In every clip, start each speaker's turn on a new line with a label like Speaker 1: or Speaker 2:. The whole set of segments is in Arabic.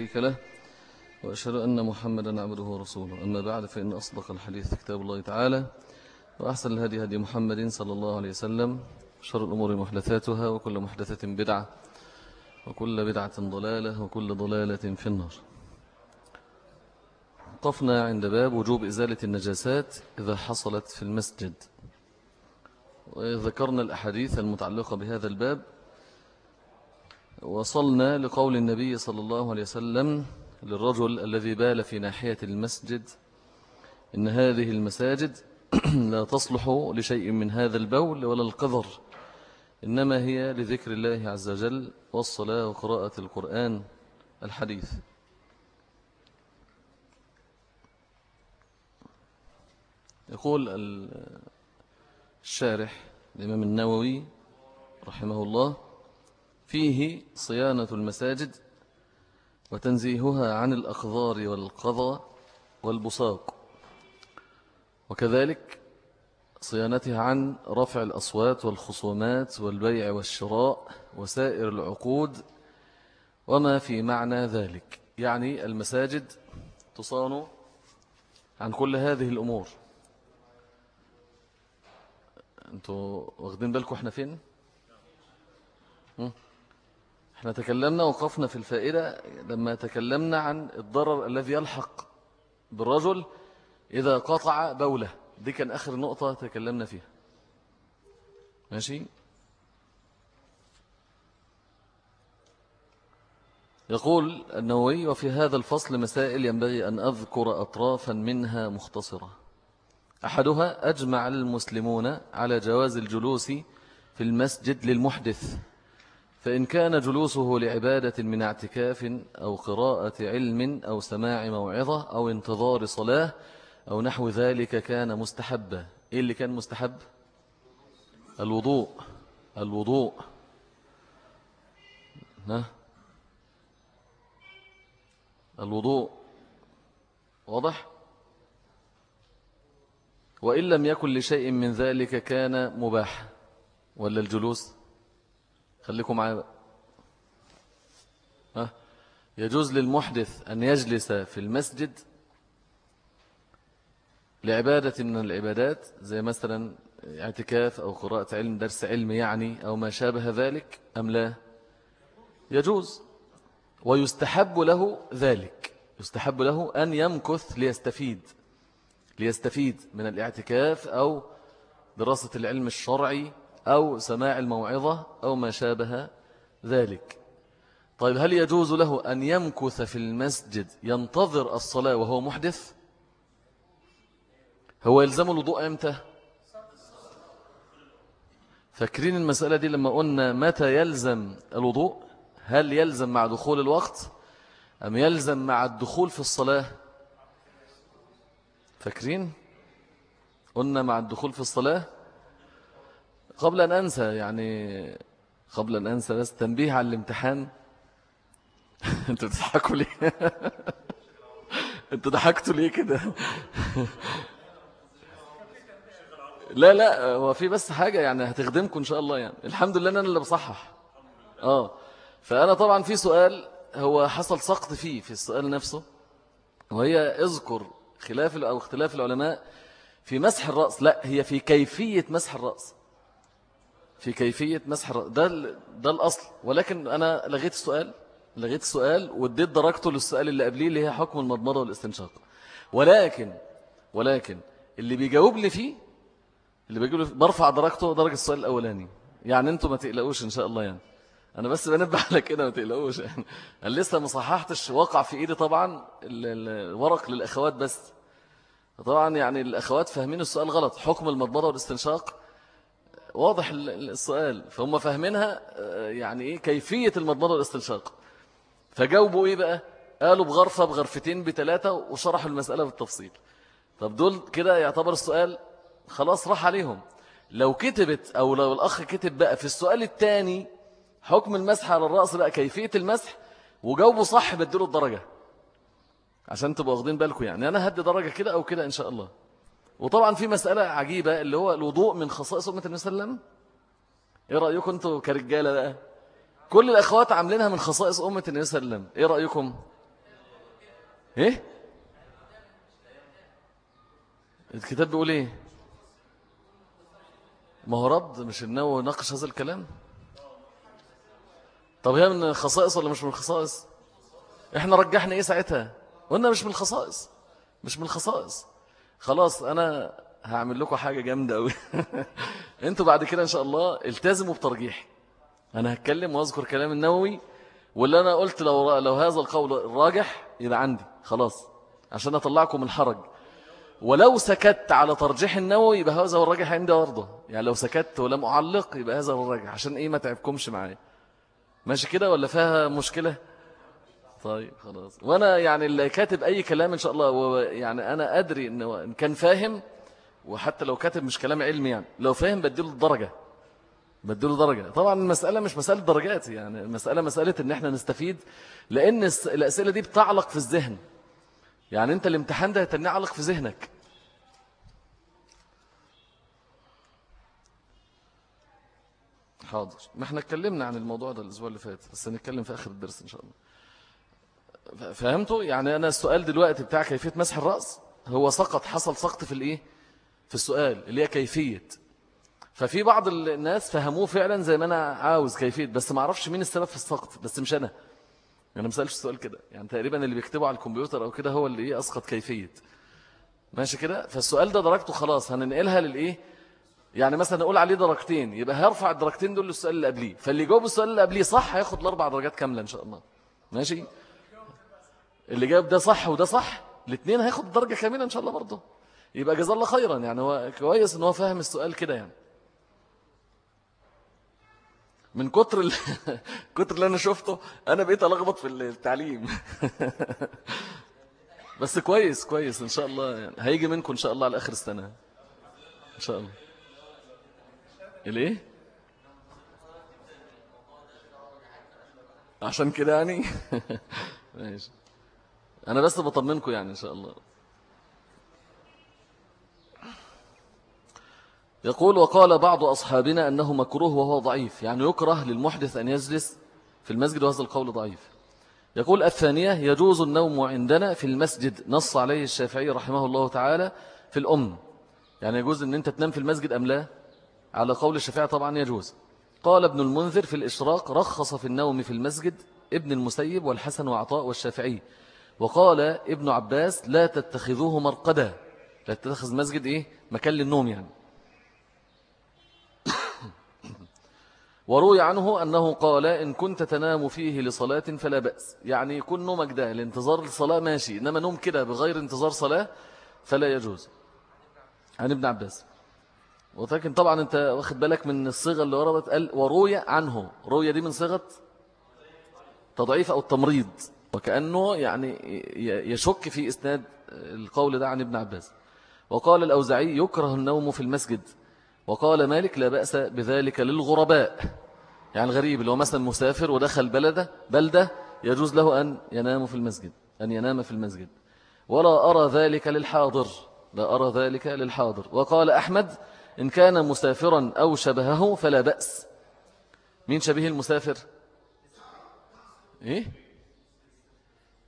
Speaker 1: شريك له وأشهد أن محمدا عبده ورسوله. أما بعد فإن أصدق الحديث كتاب الله تعالى وأحسن الهدي هدي محمد صلى الله عليه وسلم شر الأمور محدثاتها وكل محدثة بدعة وكل بدعة ضلالة وكل ضلالة في النار. وقفنا عند باب وجوب إزالة النجاسات إذا حصلت في المسجد. وذكرنا الأحاديث المتعلقة بهذا الباب وصلنا لقول النبي صلى الله عليه وسلم للرجل الذي بال في ناحية المسجد إن هذه المساجد لا تصلح لشيء من هذا البول ولا القذر إنما هي لذكر الله عز وجل والصلاة وقراءة القرآن الحديث. يقول الشارح الإمام النووي رحمه الله فيه صيانة المساجد وتنزيهها عن الأقذار والقضى والبصاق. وكذلك صيانتها عن رفع الأصوات والخصومات والبيع والشراء وسائر العقود وما في معنى ذلك. يعني المساجد تصان عن كل هذه الأمور. أنتوا واخدين بالكم إحنا فين؟ إحنا تكلمنا وقفنا في الفائدة لما تكلمنا عن الضرر الذي يلحق بالرجل إذا قطع بوله. دي كان آخر نقطة تكلمنا فيها. ماشي؟ يقول النووي وفي هذا الفصل مسائل ينبغي أن أذكر أطرافا منها مختصرة. أحدها أجمع المسلمون على جواز الجلوس في المسجد للمحدث. فإن كان جلوسه لعبادة من اعتكاف أو قراءة علم أو سماع موعظة أو انتظار صلاة أو نحو ذلك كان مستحبا. إيه اللي كان مستحب؟ الوضوء. الوضوء. ها؟ الوضوء. واضح؟ وإن لم يكن لشيء من ذلك كان مباح. ولا الجلوس؟ خليكم معايا بقى. ها؟ يجوز للمحدث أن يجلس في المسجد لعبادة من العبادات زي مثلا اعتكاف أو قراءة علم درس علم يعني أو ما شابه ذلك أم لا؟ يجوز. ويستحب له ذلك. يستحب له أن يمكث ليستفيد. ليستفيد من الاعتكاف أو دراسة العلم الشرعي أو سماع الموعظة أو ما شابه ذلك. طيب هل يجوز له أن يمكث في المسجد ينتظر الصلاة وهو محدث؟ هو يلزم الوضوء أمتى؟ فاكرين المسألة دي لما قلنا متى يلزم الوضوء؟ هل يلزم مع دخول الوقت؟ أم يلزم مع الدخول في الصلاة؟ فاكرين؟ قلنا مع الدخول في الصلاة قبل أن أنسى يعني قبل أن أنسى بس تنبيه على الامتحان. أنتوا تضحكوا ليه؟ أنتوا ضحكتوا ليه كده؟ لا لا هو في بس حاجة يعني هتخدمكم إن شاء الله يعني. الحمد لله أنا اللي بصحح. آه. فأنا طبعا في سؤال هو حصل سقط فيه في السؤال نفسه وهي اذكر خلاف أو اختلاف العلماء في مسح الرأس. لا هي في كيفية مسح الرأس. في كيفية مسح ده, ده الأصل. ولكن أنا لغيت السؤال لغيت السؤال واديت درجته للسؤال اللي قبليه اللي هي حكم المضمضة والاستنشاق. ولكن ولكن اللي بيجاوب لي فيه اللي بيجاوب لي برفع درجته درجة السؤال الأولاني. يعني أنتم ما تقلقوش إن شاء الله يعني. أنا بس بنبه على كده ما تقلقوش يعني. أنا لسه ما صححتش وقع في إيدي طبعا الورق للأخوات بس. طبعا يعني الأخوات فاهمين السؤال غلط. حكم المضمضة والاستنشاق واضح السؤال. فهم فاهمينها آه، يعني إيه؟ كيفية المضمضة والاستنشاق. فجاوبوا إيه بقى؟ قالوا بغرفة بغرفتين بثلاثة وشرحوا المسألة بالتفصيل. طب دول كده يعتبر السؤال خلاص راح عليهم. لو كتبت أو لو الأخ كتب بقى في السؤال الثاني حكم المسح على الرأس بقى كيفية المسح وجاوبوا صح بدلوا الدرجة. عشان تبقوا واخدين بالكم يعني. أنا هدي درجة كده أو كده إن شاء الله. وطبعا في مسألة عجيبة اللي هو الوضوء من خصائص أمة النبي صلى الله عليه وسلم. إيه رأيكم أنتوا كرجالة بقى؟ كل الأخوات عاملينها من خصائص أمة النبي صلى الله عليه وسلم. إيه رأيكم؟ إيه؟ الكتاب بيقول إيه؟ ما هو رد مش النووي ناقش هذا الكلام؟ طب هي من الخصائص ولا مش من الخصائص إحنا رجحنا إيه ساعتها؟ قلنا مش من الخصائص مش من الخصائص خلاص أنا هعمل لكم حاجة جامدة قوي أنتوا بعد كده إن شاء الله التزموا بترجيح. أنا هتكلم وأذكر كلام النووي واللي أنا قلت لو لو هذا القول الراجح يبقى عندي. خلاص عشان أطلعكم من الحرج. ولو سكت على ترجيح النووي يبقى هذا هو الراجح عندي برضه. يعني لو سكت ولم أعلق يبقى هذا هو الراجح عشان إيه ما تعبكمش معايا. ماشي كده ولا فيها مشكلة؟ طيب خلاص. وأنا يعني اللي كاتب أي كلام إن شاء الله يعني أنا أدري انه كان فاهم وحتى لو كاتب مش كلام علمي يعني لو فاهم بديله الدرجة بديله درجة. طبعا المسألة مش مسألة درجات يعني المسألة مسألة إن إحنا نستفيد لأن الأسئلة دي بتعلق في الذهن. يعني أنت الامتحان ده يتنعلق في ذهنك. حاضر. ما إحنا اتكلمنا عن الموضوع ده الأسبوع اللي فات بس هنتكلم في آخر الدرس إن شاء الله. فهمتوا؟ يعني أنا السؤال دلوقتي بتاع كيفية مسح الرأس هو سقط حصل سقط في الإيه؟ في السؤال اللي هي كيفية. ففي بعض الناس فهموه فعلا زي ما أنا عاوز كيفية بس ما أعرفش مين السبب في السقط بس مش أنا. أنا ما سألش السؤال كده. يعني تقريبا اللي بيكتبه على الكمبيوتر أو كده هو اللي إيه؟ أسقط كيفية. ماشي كده؟ فالسؤال ده درجته خلاص هننقلها للإيه؟ يعني مثلا نقول عليه درجتين يبقى هيرفع الدرجتين دول للسؤال اللي قبليه. فاللي يجاوب السؤال اللي قبليه صح هياخد الأربع درجات كاملة إن شاء الله. ماشي؟ اللي جاوب ده صح وده صح الاثنين هياخد درجة كاملة إن شاء الله برضه. يبقى جزاه الله خيرا يعني هو كويس إن هو فاهم السؤال كده يعني. من كتر ال... كتر اللي أنا شفته أنا بقيت ألخبط في التعليم. بس كويس كويس إن شاء الله يعني. هيجي منكم إن شاء الله على آخر السنة. إن شاء الله. الإيه؟ عشان كده يعني؟ ماشي. أنا بس بطمنكم يعني إن شاء الله. يقول وقال بعض أصحابنا أنه مكروه وهو ضعيف. يعني يكره للمحدث أن يجلس في المسجد وهذا القول ضعيف. يقول الثانية يجوز النوم عندنا في المسجد نص عليه الشافعي رحمه الله تعالى في الأم. يعني يجوز أن أنت تنام في المسجد أم لا؟ على قول الشافعي طبعا يجوز. قال ابن المنذر في الإشراق رخص في النوم في المسجد ابن المسيب والحسن وعطاء والشافعي. وقال ابن عباس لا تتخذوه مرقدا لا تتخذ مسجد إيه؟ مكان للنوم يعني. وروي عنه أنه قال إن كنت تنام فيه لصلاة فلا بأس. يعني يكون نومك ده لانتظار الصلاة ماشي. إنما نوم كده بغير انتظار صلاة فلا يجوز. عن ابن عباس. ولكن طبعا أنت واخد بالك من الصيغة اللي وردت قال وروي عنه. روية دي من صيغة تضعيف أو التمريض. وكأنه يعني يشك في إسناد القول ده عن ابن عباس. وقال الأوزعي يكره النوم في المسجد. وقال مالك لا بأس بذلك للغرباء. يعني الغريب اللي هو مثلا مسافر ودخل بلده بلدة يجوز له أن ينام في المسجد أن ينام في المسجد. ولا أرى ذلك للحاضر. لا أرى ذلك للحاضر. وقال أحمد إن كان مسافرا أو شبهه فلا بأس. مين شبيه المسافر؟ إيه؟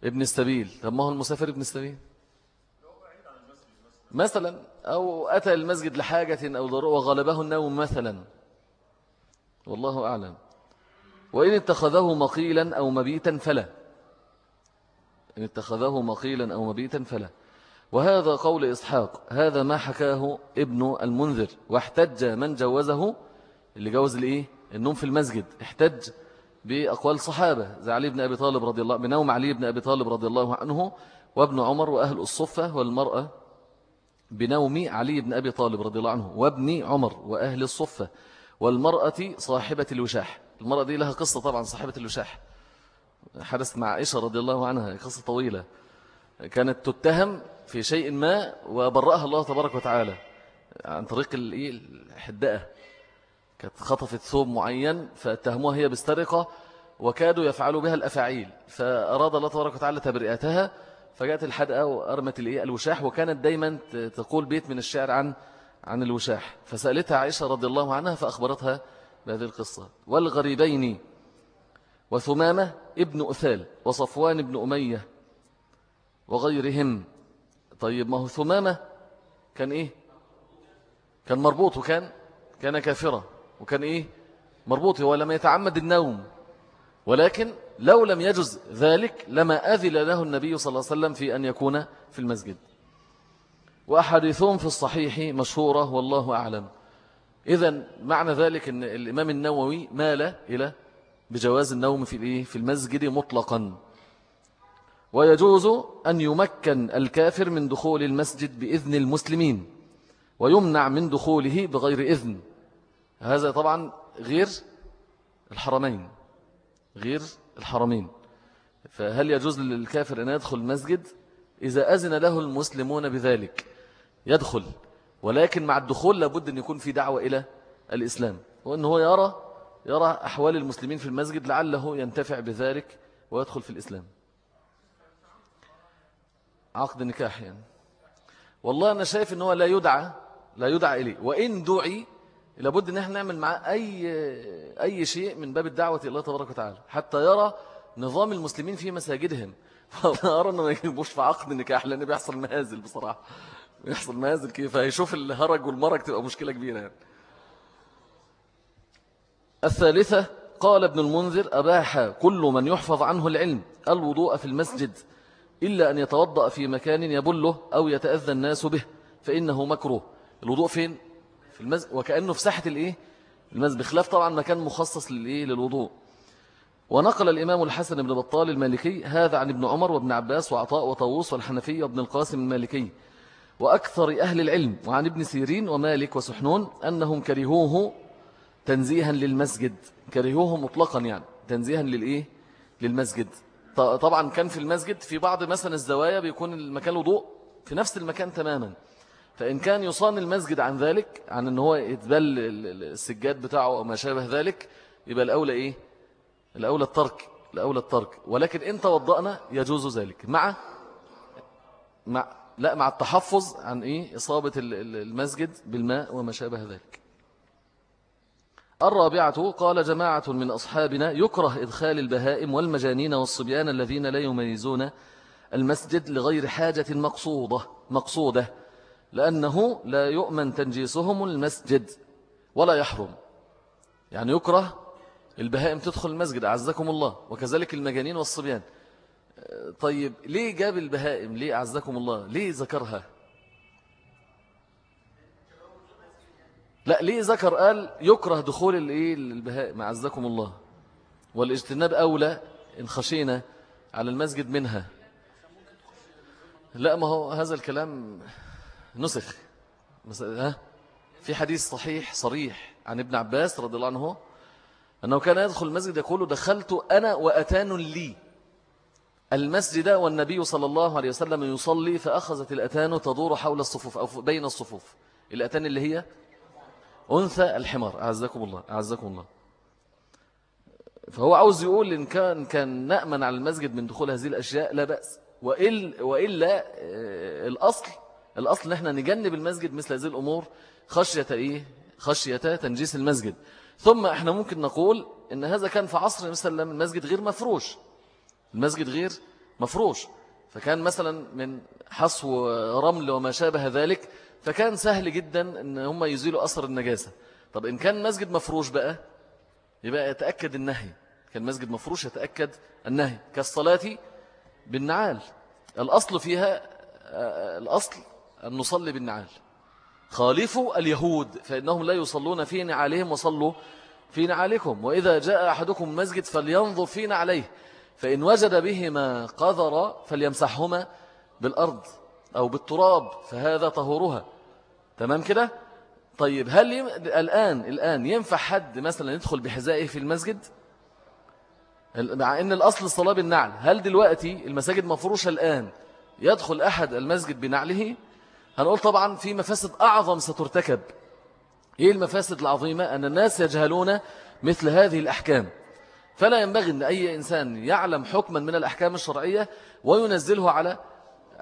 Speaker 1: ابن السبيل. طب ما هو المسافر ابن السبيل؟ مثلا أو أتى المسجد لحاجة أو ضرورة وغلبه النوم مثلا. والله أعلم. وإن اتخذه مقيلا أو مبيتا فلا. إن اتخذه مقيلا أو مبيتا فلا. وهذا قول إسحاق. هذا ما حكاه ابن المنذر. واحتج من جوزه اللي جوز الإيه؟ النوم في المسجد. احتج بأقوال صحابة زي علي بن أبي طالب رضي الله بنوم علي بن أبي طالب رضي الله عنه وابن عمر وأهل الصفة والمرأة بنوم علي بن أبي طالب رضي الله عنه وابن عمر وأهل الصفة والمرأة صاحبة الوشاح المرأة دي لها قصة طبعا صاحبة الوشاح حدثت مع عائشة رضي الله عنها قصة طويلة. كانت تتهم في شيء ما وبرأها الله تبارك وتعالى عن طريق الحداءة. كانت خطفت ثوب معين فاتهموها هي بالسرقة وكادوا يفعلوا بها الأفاعيل. فأراد الله تبارك وتعالى تبرئتها فجاءت الحدقة وأرمت الوشاح وكانت دايما تقول بيت من الشعر عن عن الوشاح. فسألتها عائشة رضي الله عنها فأخبرتها بهذه القصة. والغريبين وثمامة ابن أثال وصفوان ابن أمية وغيرهم. طيب ما هو ثمامة؟ كان إيه؟ كان مربوط وكان كان كافرة. وكان إيه؟ مربوط هو لم يتعمد النوم. ولكن لو لم يجز ذلك لما أذل له النبي صلى الله عليه وسلم في أن يكون في المسجد. وأحاديثهم في الصحيح مشهورة والله أعلم. إذا معنى ذلك أن الإمام النووي مال إلى بجواز النوم في في المسجد مطلقا. ويجوز أن يمكن الكافر من دخول المسجد بإذن المسلمين ويمنع من دخوله بغير إذن. هذا طبعا غير الحرمين غير الحرمين. فهل يجوز للكافر أن يدخل المسجد إذا أذن له المسلمون بذلك؟ يدخل ولكن مع الدخول لابد أن يكون في دعوة إلى الإسلام. وأنه يرى يرى أحوال المسلمين في المسجد لعله ينتفع بذلك ويدخل في الإسلام. عقد نكاح يعني. والله أنا شايف أنه لا يدعى لا يدعى إليه. وإن دعي لابد أن إحنا نعمل معاه أي, أي شيء من باب الدعوة إلى الله تبارك وتعالى حتى يرى نظام المسلمين في مساجدهم فأرى أنه ما يجيبوش في عقد النكاح لأن بيحصل مهازل بصراحة بيحصل مهازل كيف هيشوف الهرج والمرج تبقى مشكلة كبيرة يعني. الثالثة قال ابن المنذر أباح كل من يحفظ عنه العلم الوضوء في المسجد إلا أن يتوضأ في مكان يبله أو يتأذى الناس به فإنه مكروه الوضوء فين؟ في المسجد وكأنه في ساحة الإيه؟ المسجد بخلاف طبعا مكان مخصص للإيه؟ للوضوء. ونقل الإمام الحسن بن بطال المالكي هذا عن ابن عمر وابن عباس وعطاء وطووس والحنفي وابن القاسم المالكي. وأكثر أهل العلم وعن ابن سيرين ومالك وسحنون أنهم كرهوه تنزيها للمسجد. كرهوه مطلقا يعني تنزيها للإيه؟ للمسجد. طبعا كان في المسجد في بعض مثلا الزوايا بيكون المكان الوضوء في نفس المكان تماما. فإن كان يصان المسجد عن ذلك عن أن هو يتبل السجاد بتاعه أو ما شابه ذلك يبقى الأولى إيه؟ الأولى الترك الأولى الترك. ولكن إن توضأنا يجوز ذلك. مع مع لا مع التحفظ عن إيه؟ إصابة المسجد بالماء وما شابه ذلك. الرابعة قال جماعة من أصحابنا يكره إدخال البهائم والمجانين والصبيان الذين لا يميزون المسجد لغير حاجة مقصودة مقصودة. لأنه لا يؤمن تنجيسهم المسجد ولا يحرم. يعني يكره البهائم تدخل المسجد أعزكم الله. وكذلك المجانين والصبيان. طيب ليه جاب البهائم؟ ليه أعزكم الله؟ ليه ذكرها؟ لا ليه ذكر؟ قال يكره دخول الإيه؟ البهائم أعزكم الله. والاجتناب أولى إن خشينا على المسجد منها. لا ما هو هذا الكلام نسخ. ها؟ في حديث صحيح صريح عن ابن عباس رضي الله عنه أنه كان يدخل المسجد يقول دخلت أنا وأتان لي. المسجد والنبي صلى الله عليه وسلم يصلي فأخذت الأتان تدور حول الصفوف أو بين الصفوف. الأتان اللي هي أنثى الحمار. أعزكم الله أعزكم الله. فهو عاوز يقول إن كان كان نأمن على المسجد من دخول هذه الأشياء لا بأس. وإل وإلا آه، الأصل الأصل نحن نجنب المسجد مثل هذه الأمور خشية إيه؟ خشية تنجيس المسجد. ثم إحنا ممكن نقول إن هذا كان في عصر مثلا المسجد غير مفروش. المسجد غير مفروش. فكان مثلا من حصو رمل وما شابه ذلك فكان سهل جدا إن هم يزيلوا أثر النجاسة. طب إن كان مسجد مفروش بقى يبقى يتأكد النهي. كان مسجد مفروش يتأكد النهي. كالصلاة بالنعال. الأصل فيها الأصل أن نصلي بالنعال. خالفوا اليهود فإنهم لا يصلون في نعالهم وصلوا في نعالكم. وإذا جاء أحدكم مسجد فلينظر في نعليه فإن وجد بهما قذر فليمسحهما بالأرض أو بالتراب فهذا طهورها. تمام كده؟ طيب هل يم... الآن الآن ينفع حد مثلا يدخل بحذائه في المسجد؟ مع أن الأصل الصلاة بالنعل. هل دلوقتي المساجد مفروشة الآن يدخل أحد المسجد بنعله؟ هنقول طبعا في مفاسد أعظم سترتكب. إيه المفاسد العظيمة؟ أن الناس يجهلون مثل هذه الأحكام. فلا ينبغي أن أي إنسان يعلم حكما من الأحكام الشرعية وينزله على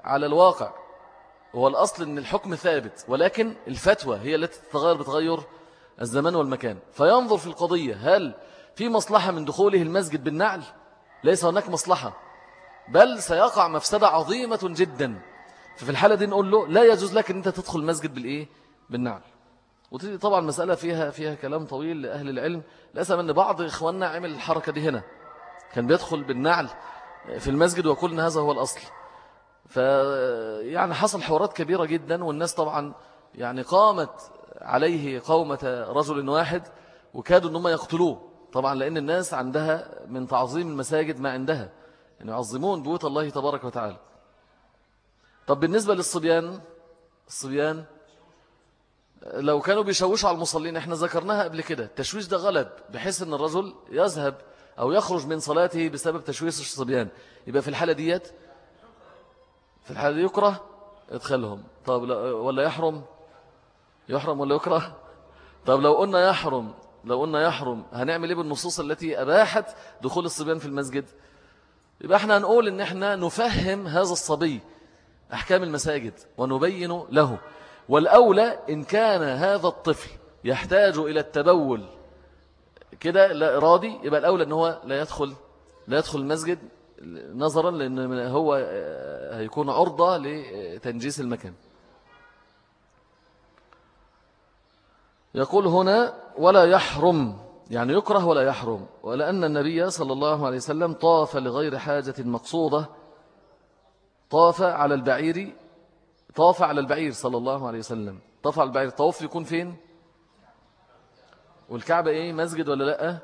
Speaker 1: على الواقع. هو الأصل أن الحكم ثابت ولكن الفتوى هي التي تتغير بتغير الزمان والمكان. فينظر في القضية هل في مصلحة من دخوله المسجد بالنعل؟ ليس هناك مصلحة. بل سيقع مفسدة عظيمة جدا. ففي الحالة دي نقول له لا يجوز لك أن أنت تدخل المسجد بالإيه؟ بالنعل. وتدي طبعا مسألة فيها فيها كلام طويل لأهل العلم. لأسف أن بعض إخواننا عمل الحركة دي هنا. كان بيدخل بالنعل في المسجد أن هذا هو الأصل. فيعني حصل حوارات كبيرة جدا والناس طبعا يعني قامت عليه قومة رجل واحد وكادوا أنهم يقتلوه. طبعا لأن الناس عندها من تعظيم المساجد ما عندها. يعني يعظمون بيوت الله تبارك وتعالى. طب بالنسبة للصبيان الصبيان لو كانوا بيشوشوا على المصلين إحنا ذكرناها قبل كده التشويش ده غلب بحيث إن الرجل يذهب أو يخرج من صلاته بسبب تشويش الصبيان. يبقى في الحالة ديت في الحالة دي يكره ادخلهم. طب ولا يحرم؟ يحرم ولا يكره؟ طب لو قلنا يحرم لو قلنا يحرم هنعمل إيه بالنصوص التي أباحت دخول الصبيان في المسجد؟ يبقى إحنا هنقول إن إحنا نفهم هذا الصبي. أحكام المساجد ونبين له والأولى إن كان هذا الطفل يحتاج إلى التبول. كده لا إرادي يبقى الأولى أنه هو لا يدخل لا يدخل المسجد نظرا لأن هو هيكون عرضة لتنجيس المكان. يقول هنا ولا يحرم يعني يكره ولا يحرم. ولأن النبي صلى الله عليه وسلم طاف لغير حاجة مقصودة طاف على البعير طاف على البعير صلى الله عليه وسلم. طاف على البعير طواف يكون فين؟ والكعبة إيه؟ مسجد ولا لأ؟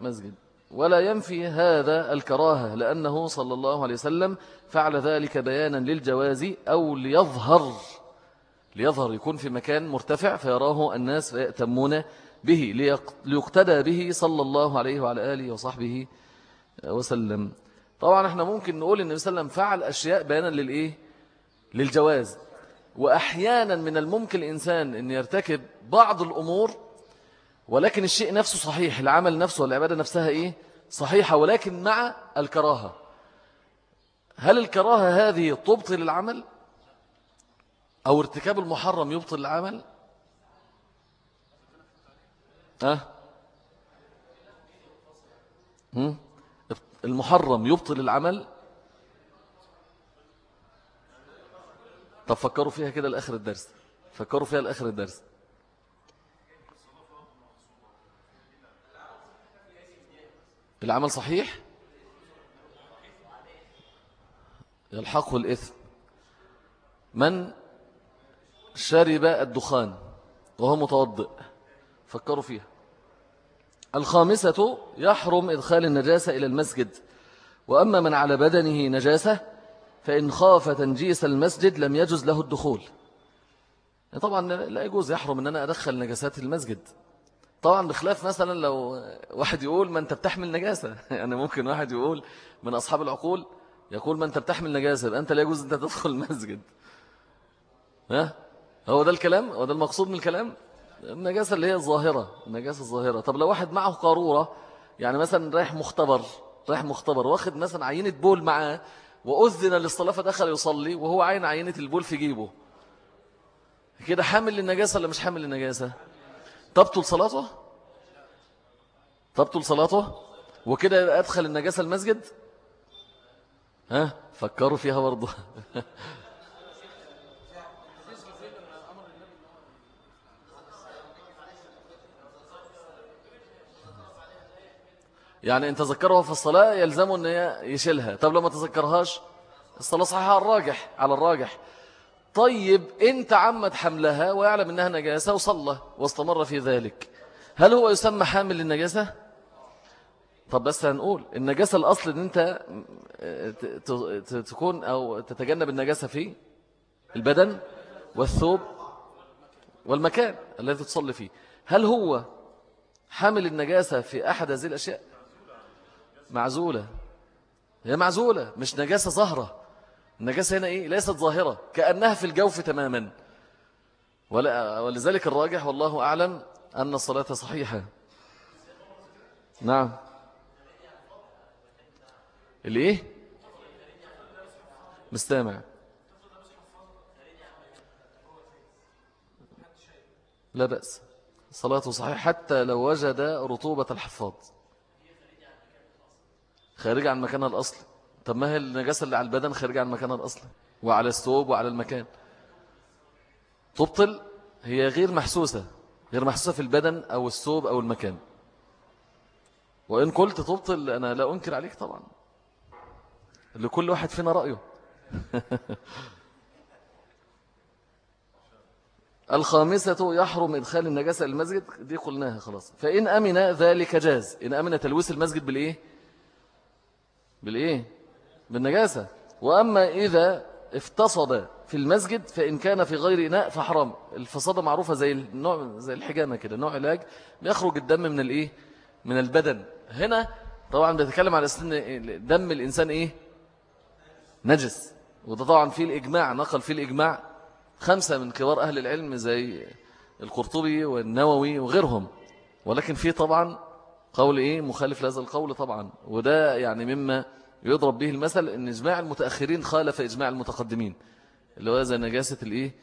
Speaker 1: مسجد. ولا ينفي هذا الكراهة لأنه صلى الله عليه وسلم فعل ذلك بيانا للجواز أو ليظهر ليظهر يكون في مكان مرتفع فيراه الناس فيأتمون به ليقتدى به صلى الله عليه وعلى آله وصحبه وسلم. طبعا إحنا ممكن نقول إن وسلم فعل أشياء بيانا للإيه؟ للجواز. وأحيانا من الممكن الإنسان أن يرتكب بعض الأمور ولكن الشيء نفسه صحيح العمل نفسه والعبادة نفسها إيه؟ صحيحة ولكن مع الكراهة. هل الكراهة هذه تبطل العمل؟ أو ارتكاب المحرم يبطل العمل؟ أه؟ المحرم يبطل العمل؟ طب فكروا فيها كده لآخر الدرس. فكروا فيها لآخر الدرس. العمل صحيح؟ يلحقه الإثم. من شرب الدخان وهو متوضئ؟ فكروا فيها. الخامسة يحرم إدخال النجاسة إلى المسجد. وأما من على بدنه نجاسة فإن خاف تنجيس المسجد لم يجوز له الدخول. طبعا لا يجوز يحرم أن أنا أدخل نجاسات المسجد. طبعا بخلاف مثلا لو واحد يقول ما أنت بتحمل نجاسة. يعني ممكن واحد يقول من أصحاب العقول يقول ما أنت بتحمل نجاسة أنت لا يجوز أنت تدخل المسجد. ها؟ هو ده الكلام؟ هو ده المقصود من الكلام؟ النجاسة اللي هي الظاهرة النجاسة الظاهرة. طب لو واحد معه قارورة يعني مثلا رايح مختبر رايح مختبر واخد مثلا عينة بول معاه وأذن للصلاة فدخل يصلي وهو عين عينة البول في جيبه. كده حامل للنجاسة ولا مش حامل للنجاسة؟ تبطل صلاته؟ تبطل صلاته؟ وكده أدخل النجاسة المسجد؟ ها؟ فكروا فيها برضه. يعني إن تذكره في الصلاة يلزمه ان يشيلها. طب لو ما تذكرهاش الصلاة صحيحة على الراجح على الراجح. طيب انت عمد حملها ويعلم إنها نجاسة وصلى واستمر في ذلك. هل هو يسمى حامل للنجاسة؟ طب بس هنقول النجاسة الأصل إن أنت تكون أو تتجنب النجاسة في البدن والثوب والمكان الذي تصلي فيه. هل هو حامل النجاسة في أحد هذه الأشياء؟ معزولة. هي معزولة مش نجاسة ظاهرة. النجاسة هنا إيه؟ ليست ظاهرة كأنها في الجوف تماما. ولذلك الراجح والله أعلم أن الصلاة صحيحة. نعم. اللي إيه مستمع. لا بأس. صلاته صحيحة حتى لو وجد رطوبة الحفاظ. خارج عن مكانها الأصل. طب ما هي النجاسة اللي على البدن خارجة عن مكانها الأصلي وعلى الثوب وعلى المكان. تبطل هي غير محسوسة غير محسوسة في البدن أو الثوب أو المكان. وإن قلت تبطل أنا لا أنكر عليك طبعا. لكل واحد فينا رأيه. الخامسة يحرم إدخال النجاسة المسجد. دي قلناها خلاص. فإن أمن ذلك جاز. إن أمن تلويث المسجد بالإيه؟ بالإيه؟ بالنجاسة. وأما إذا افتصد في المسجد فإن كان في غير إناء فحرام. الفصادة معروفة زي النوع زي الحجامة كده نوع علاج بيخرج الدم من الإيه؟ من البدن. هنا طبعا بيتكلم على أساس إن دم الإنسان إيه؟ نجس. وده طبعا فيه الإجماع نقل فيه الإجماع خمسة من كبار أهل العلم زي القرطبي والنووي وغيرهم. ولكن فيه طبعا قول إيه؟ مخالف لهذا القول طبعا. وده يعني مما يضرب به المثل أن إجماع المتأخرين خالف إجماع المتقدمين اللي هو زي نجاسة الإيه؟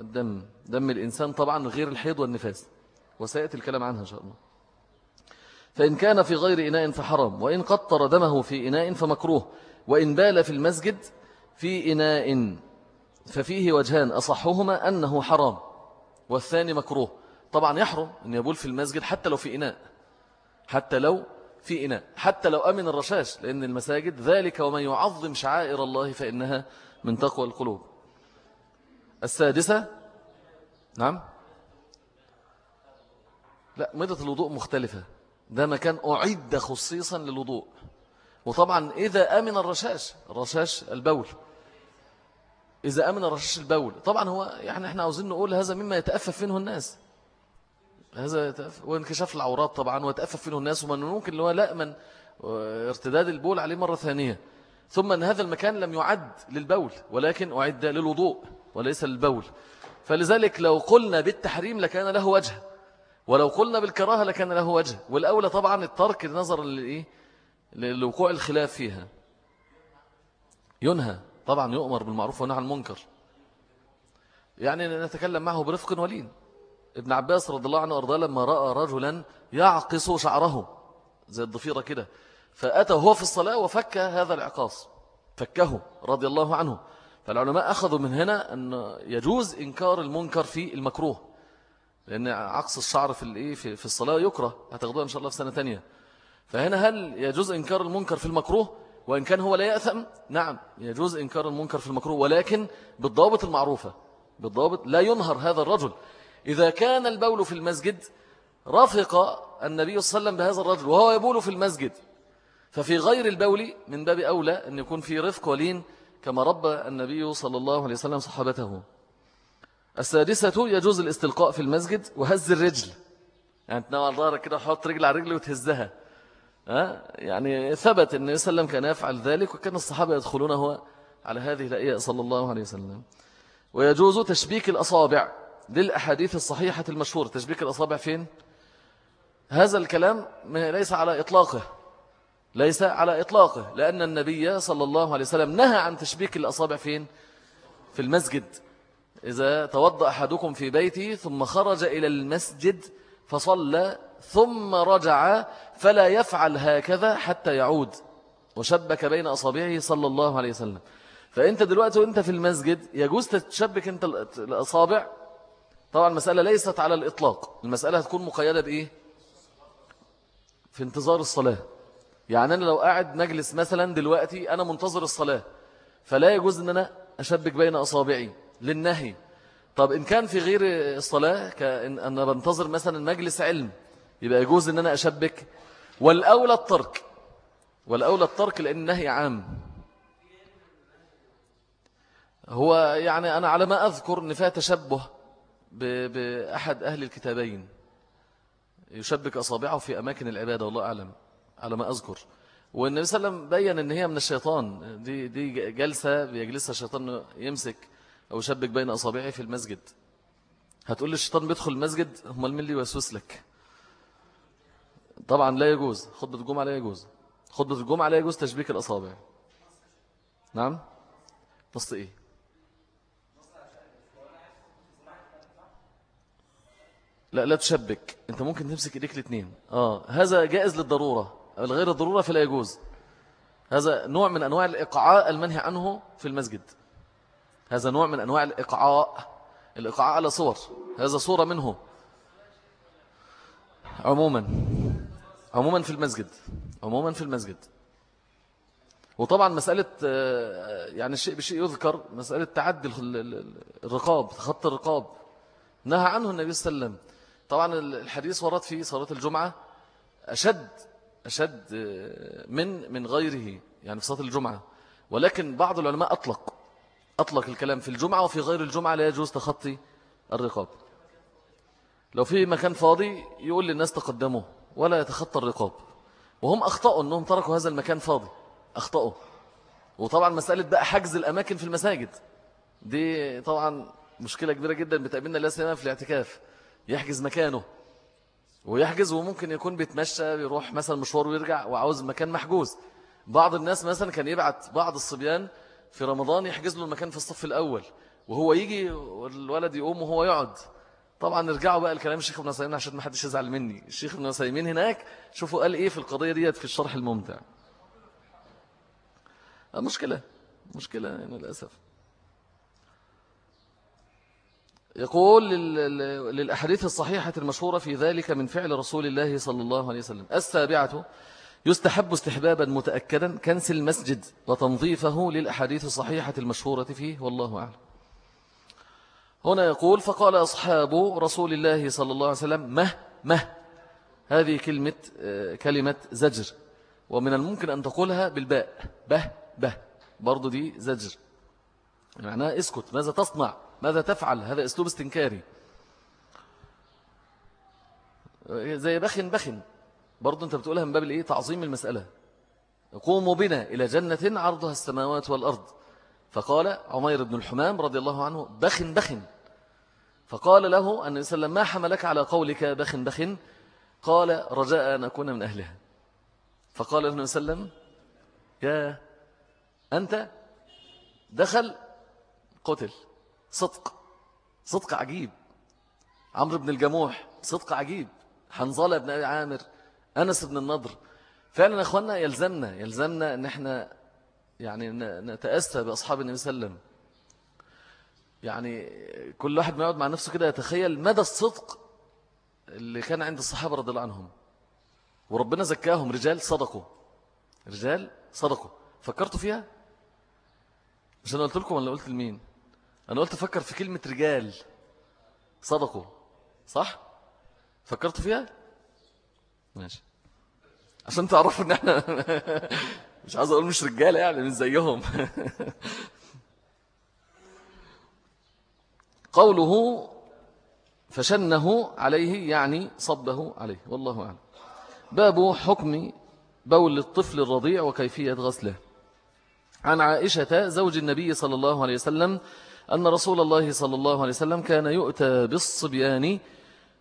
Speaker 1: الدم. دم الإنسان طبعا غير الحيض والنفاس. وسيأتي الكلام عنها إن شاء الله. فإن كان في غير إناء فحرام وإن قطر دمه في إناء فمكروه وإن بال في المسجد في إناء ففيه وجهان أصحهما أنه حرام والثاني مكروه. طبعا يحرم أن يبول في المسجد حتى لو في إناء. حتى لو في إناء حتى لو أمن الرشاش لأن المساجد ذلك ومن يعظم شعائر الله فإنها من تقوى القلوب. السادسة نعم. لا مدة الوضوء مختلفة. ده مكان أعد خصيصا للوضوء. وطبعا إذا أمن الرشاش الرشاش البول. إذا أمن الرشاش البول طبعا هو يعني إحنا عاوزين نقول هذا مما يتأفف منه الناس. هذا وانكشاف العورات طبعا ويتأفف منه الناس ومن ممكن اللي هو لأمن ارتداد البول عليه مرة ثانية. ثم أن هذا المكان لم يعد للبول ولكن أعد للوضوء وليس للبول. فلذلك لو قلنا بالتحريم لكان له وجه ولو قلنا بالكراهة لكان له وجه. والأولى طبعا الترك نظرا لإيه؟ لوقوع الخلاف فيها. ينهى. طبعا يؤمر بالمعروف ونهى عن المنكر. يعني نتكلم معه برفق ولين. ابن عباس رضي الله عنه وارضاه لما رأى رجلا يعقص شعره زي الضفيرة كده. فأتى هو في الصلاة وفك هذا العقاص فكه رضي الله عنه. فالعلماء أخذوا من هنا أن يجوز إنكار المنكر في المكروه لأن عقص الشعر في في الصلاة يكره هتاخدوها إن شاء الله في سنة تانية. فهنا هل يجوز إنكار المنكر في المكروه؟ وإن كان هو لا يأثم نعم يجوز إنكار المنكر في المكروه. ولكن بالضابط المعروفة بالضابط لا ينهر هذا الرجل. إذا كان البول في المسجد رفق النبي صلى الله عليه وسلم بهذا الرجل وهو يبول في المسجد. ففي غير البول من باب أولى أن يكون في رفق ولين كما ربى النبي صلى الله عليه وسلم صحابته. السادسة يجوز الاستلقاء في المسجد وهز الرجل. يعني تنوى على ظهرك كده وحط رجل على رجل وتهزها. يعني ثبت أن وسلم كان يفعل ذلك وكان الصحابة يدخلونه على هذه الأياء صلى الله عليه وسلم. ويجوز تشبيك الأصابع. للأحاديث الصحيحة المشهورة. تشبيك الأصابع فين؟ هذا الكلام ليس على إطلاقه. ليس على إطلاقه. لأن النبي صلى الله عليه وسلم نهى عن تشبيك الأصابع فين؟ في المسجد. إذا توضأ أحدكم في بيته ثم خرج إلى المسجد فصلى ثم رجع فلا يفعل هكذا حتى يعود. وشبك بين أصابعه صلى الله عليه وسلم. فأنت دلوقتي وأنت في المسجد يجوز تشبك أنت الأصابع طبعا المسألة ليست على الإطلاق. المسألة هتكون مقيدة بإيه؟ في انتظار الصلاة. يعني أنا لو قاعد مجلس مثلا دلوقتي أنا منتظر الصلاة فلا يجوز أن أنا أشبك بين أصابعي للنهي. طب إن كان في غير الصلاة كأن أنا بنتظر مثلا مجلس علم يبقى يجوز أن أنا أشبك. والأولى الترك. والأولى الترك لأن النهي عام. هو يعني أنا على ما أذكر أن فيها تشبه بأحد أهل الكتابين. يشبك أصابعه في أماكن العبادة والله أعلم على ما أذكر. والنبي صلى الله عليه وسلم بيّن أن هي من الشيطان. دي, دي جلسة بيجلسها الشيطان يمسك أو يشبك بين أصابعه في المسجد. هتقول لي الشيطان بيدخل المسجد هم الملي ويسوس لك؟ طبعا لا يجوز. خطبة الجمعة لا يجوز. خطبة الجمعة لا يجوز تشبيك الأصابع. نعم؟ نص إيه؟ لا لا تشبك. انت ممكن تمسك ايديك الاثنين آه. هذا جائز للضرورة. الغير الضرورة فلا يجوز. هذا نوع من أنواع الإقعاء المنهي عنه في المسجد. هذا نوع من أنواع الإقعاء. الإقعاء على صور. هذا صورة منه. عموما. عموما في المسجد. عموما في المسجد. وطبعا مسألة آه، يعني الشيء بشيء يذكر مسألة تعدي الرقاب خط الرقاب. نهى عنه النبي صلى الله عليه وسلم. طبعا الحديث ورد في صلاة الجمعة أشد أشد آه، من من غيره يعني في صلاة الجمعة. ولكن بعض العلماء أطلق أطلق الكلام في الجمعة وفي غير الجمعة لا يجوز تخطي الرقاب. لو في مكان فاضي يقول للناس تقدموا ولا يتخطى الرقاب. وهم أخطأوا أنهم تركوا هذا المكان فاضي أخطأوا. وطبعا مسألة بقى حجز الأماكن في المساجد دي طبعا مشكلة كبيرة جدا بتقابلنا لا سيما في الاعتكاف. يحجز مكانه. ويحجز وممكن يكون بيتمشى بيروح مثلا مشوار ويرجع وعاوز مكان محجوز. بعض الناس مثلا كان يبعت بعض الصبيان في رمضان يحجز له المكان في الصف الأول وهو يجي والولد يقوم وهو يقعد. طبعا نرجعوا بقى الكلام الشيخ ابن سيمين عشان ما حدش يزعل مني. الشيخ ابن سيمين هناك شوفوا قال إيه في القضية ديت في الشرح الممتع. مشكلة مشكلة يعني للأسف. يقول للأحاديث الصحيحة المشهورة في ذلك من فعل رسول الله صلى الله عليه وسلم. السابعة يستحب استحبابا متأكدا كنس المسجد وتنظيفه للأحاديث الصحيحة المشهورة فيه والله أعلم. هنا يقول فقال أصحاب رسول الله صلى الله عليه وسلم مه مه. هذه كلمة آه، كلمة زجر. ومن الممكن أن تقولها بالباء به به. برضو دي زجر. معناها اسكت ماذا تصنع؟ ماذا تفعل؟ هذا أسلوب استنكاري. زي بخن بخن. برضو أنت بتقولها من باب الإيه؟ تعظيم المسألة. قوموا بنا إلى جنة عرضها السماوات والأرض. فقال عمير بن الحمام رضي الله عنه بخن بخن. فقال له أن يسلم ما حملك على قولك بخن بخن؟ قال رجاء أن أكون من أهلها. فقال له وسلم يا أنت دخل قتل. صدق. صدق عجيب. عمرو بن الجموح صدق عجيب. حنظلة بن أبي عامر أنس بن النضر. فعلا أخوانا يلزمنا يلزمنا أن إحنا يعني نتأسى بأصحاب النبي صلى الله عليه وسلم. يعني كل واحد ما يقعد مع نفسه كده يتخيل مدى الصدق اللي كان عند الصحابة رضي الله عنهم. وربنا زكاهم رجال صدقوا. رجال صدقوا. فكرتوا فيها؟ مش أنا قلت لكم ولا قلت لمين؟ أنا قلت أفكر في كلمة رجال. صدقوا. صح؟ فكرتوا فيها؟ ماشي. عشان تعرفوا إن إحنا مش عايز أقول مش رجاله يعني مش زيهم. قوله فشنه عليه يعني صبه عليه. والله أعلم. باب حكم بول الطفل الرضيع وكيفية غسله. عن عائشة زوج النبي صلى الله عليه وسلم أن رسول الله صلى الله عليه وسلم كان يؤتى بالصبيان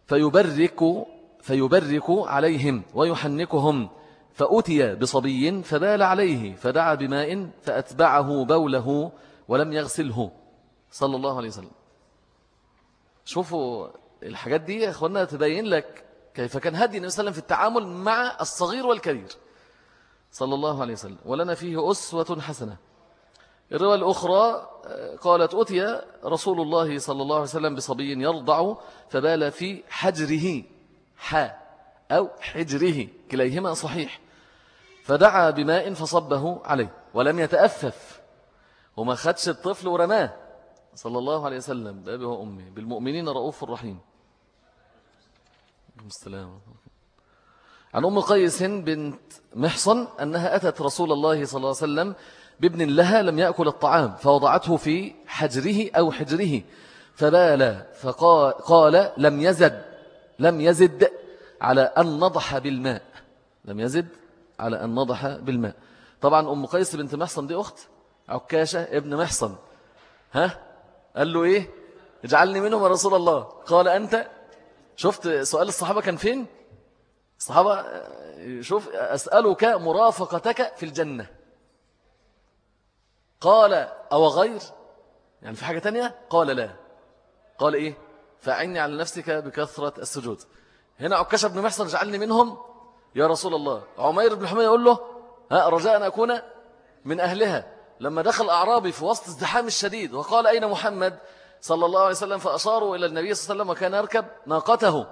Speaker 1: فيبرك, فيبرك عليهم ويحنكهم. فأتي بصبي فبال عليه فدعا بماء فأتبعه بوله ولم يغسله. صلى الله عليه وسلم. شوفوا الحاجات دي يا أخوانا تبين لك كيف كان هدي النبي صلى الله عليه وسلم في التعامل مع الصغير والكبير. صلى الله عليه وسلم. ولنا فيه أسوة حسنة. الرواية الأخرى قالت أتي رسول الله صلى الله عليه وسلم بصبي يرضع فبال في حجره ح أو حجره كليهما صحيح. فدعا بماء فصبه عليه ولم يتأفف. وما خدش الطفل ورماه. صلى الله عليه وسلم بأبي وأمي بالمؤمنين رؤوف الرحيم السلام عن أم قيس بنت محصن أنها أتت رسول الله صلى الله عليه وسلم بابن لها لم يأكل الطعام فوضعته في حجره أو حجره فبال فقال لم يزد لم يزد على أن نضح بالماء. لم يزد على أن نضح بالماء. طبعا أم قيس بنت محصن دي أخت عكاشة ابن محصن. ها؟ قال له إيه؟ اجعلني منهم يا رسول الله. قال أنت شفت سؤال الصحابة كان فين؟ الصحابة شوف أسألك مرافقتك في الجنة. قال أو غير؟ يعني في حاجة تانية؟ قال لا. قال إيه؟ فأعني على نفسك بكثرة السجود. هنا عكاش بن محصن جعلني منهم يا رسول الله. عمير بن حمية يقول له ها رجاء أن أكون من أهلها. لما دخل أعرابي في وسط ازدحام الشديد وقال أين محمد؟ صلى الله عليه وسلم فأشاروا إلى النبي صلى الله عليه وسلم وكان يركب ناقته.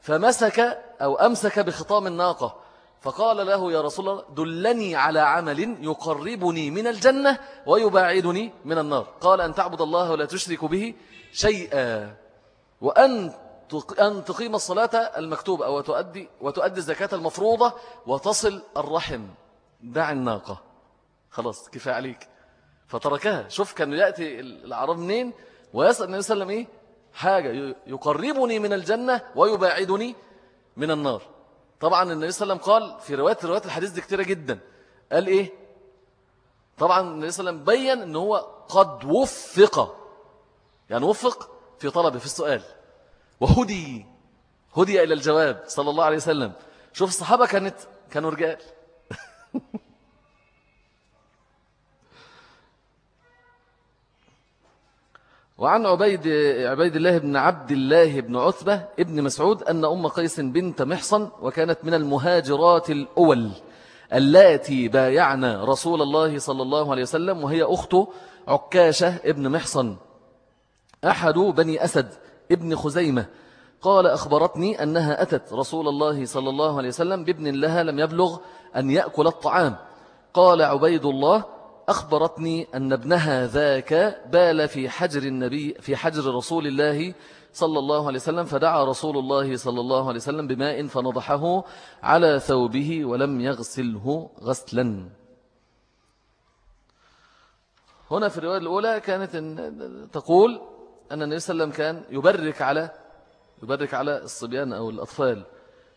Speaker 1: فمسك أو أمسك بخطام الناقة. فقال له يا رسول الله دلني على عمل يقربني من الجنة ويباعدني من النار. قال أن تعبد الله ولا تشرك به شيئا. وأن أن تقيم الصلاة المكتوبة أو تؤدي, وتؤدي الزكاة المفروضة وتصل الرحم. دع الناقة. خلاص كفاية عليك. فتركها. شوف كان يأتي العرب منين؟ ويسأل النبي صلى الله عليه وسلم إيه؟ حاجة يقربني من الجنة ويباعدني من النار. طبعا النبي صلى الله عليه وسلم قال في رواية روايات الحديث دي كتيرة جدا. قال إيه؟ طبعا النبي صلى الله عليه وسلم بيّن أنه هو قد وفق. يعني وفق في طلبه. في السؤال. وهدي. هدي إلى الجواب صلى الله عليه وسلم. شوف الصحابة كانت كانوا رجال. وعن عبيد عبيد الله بن عبد الله بن عثبة ابن مسعود أن أم قيس بنت محصن وكانت من المهاجرات الأول اللاتي بايعنا رسول الله صلى الله عليه وسلم وهي أخت عكاشة ابن محصن. أحد بني أسد ابن خزيمة. قال أخبرتني أنها أتت رسول الله صلى الله عليه وسلم بابن لها لم يبلغ أن يأكل الطعام. قال عبيد الله أخبرتني أن ابنها ذاك بال في حجر النبي في حجر رسول الله صلى الله عليه وسلم فدعا رسول الله صلى الله عليه وسلم بماء فنضحه على ثوبه ولم يغسله غسلا. هنا في الرواية الأولى كانت تقول أن النبي صلى الله عليه وسلم كان يبرك على يبرك على الصبيان أو الأطفال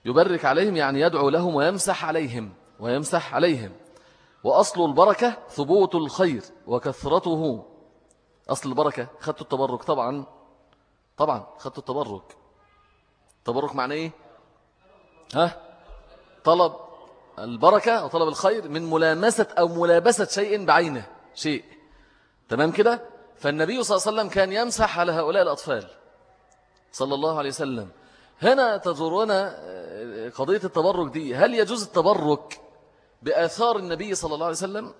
Speaker 1: يبرك عليهم يعني يدعو لهم ويمسح عليهم ويمسح عليهم. وأصل البركة ثبوت الخير وكثرته. أصل البركة خدت التبرك طبعا. طبعا خدت التبرك. التبرك معنى إيه؟ ها؟ طلب البركة أو طلب الخير من ملامسة أو ملابسة شيء بعينه. شيء. تمام كده؟ فالنبي صلى الله عليه وسلم كان يمسح على هؤلاء الأطفال. صلى الله عليه وسلم. هنا تزورنا آه، قضية التبرك دي. هل يجوز التبرك؟ بآثار النبي صلى الله عليه وسلم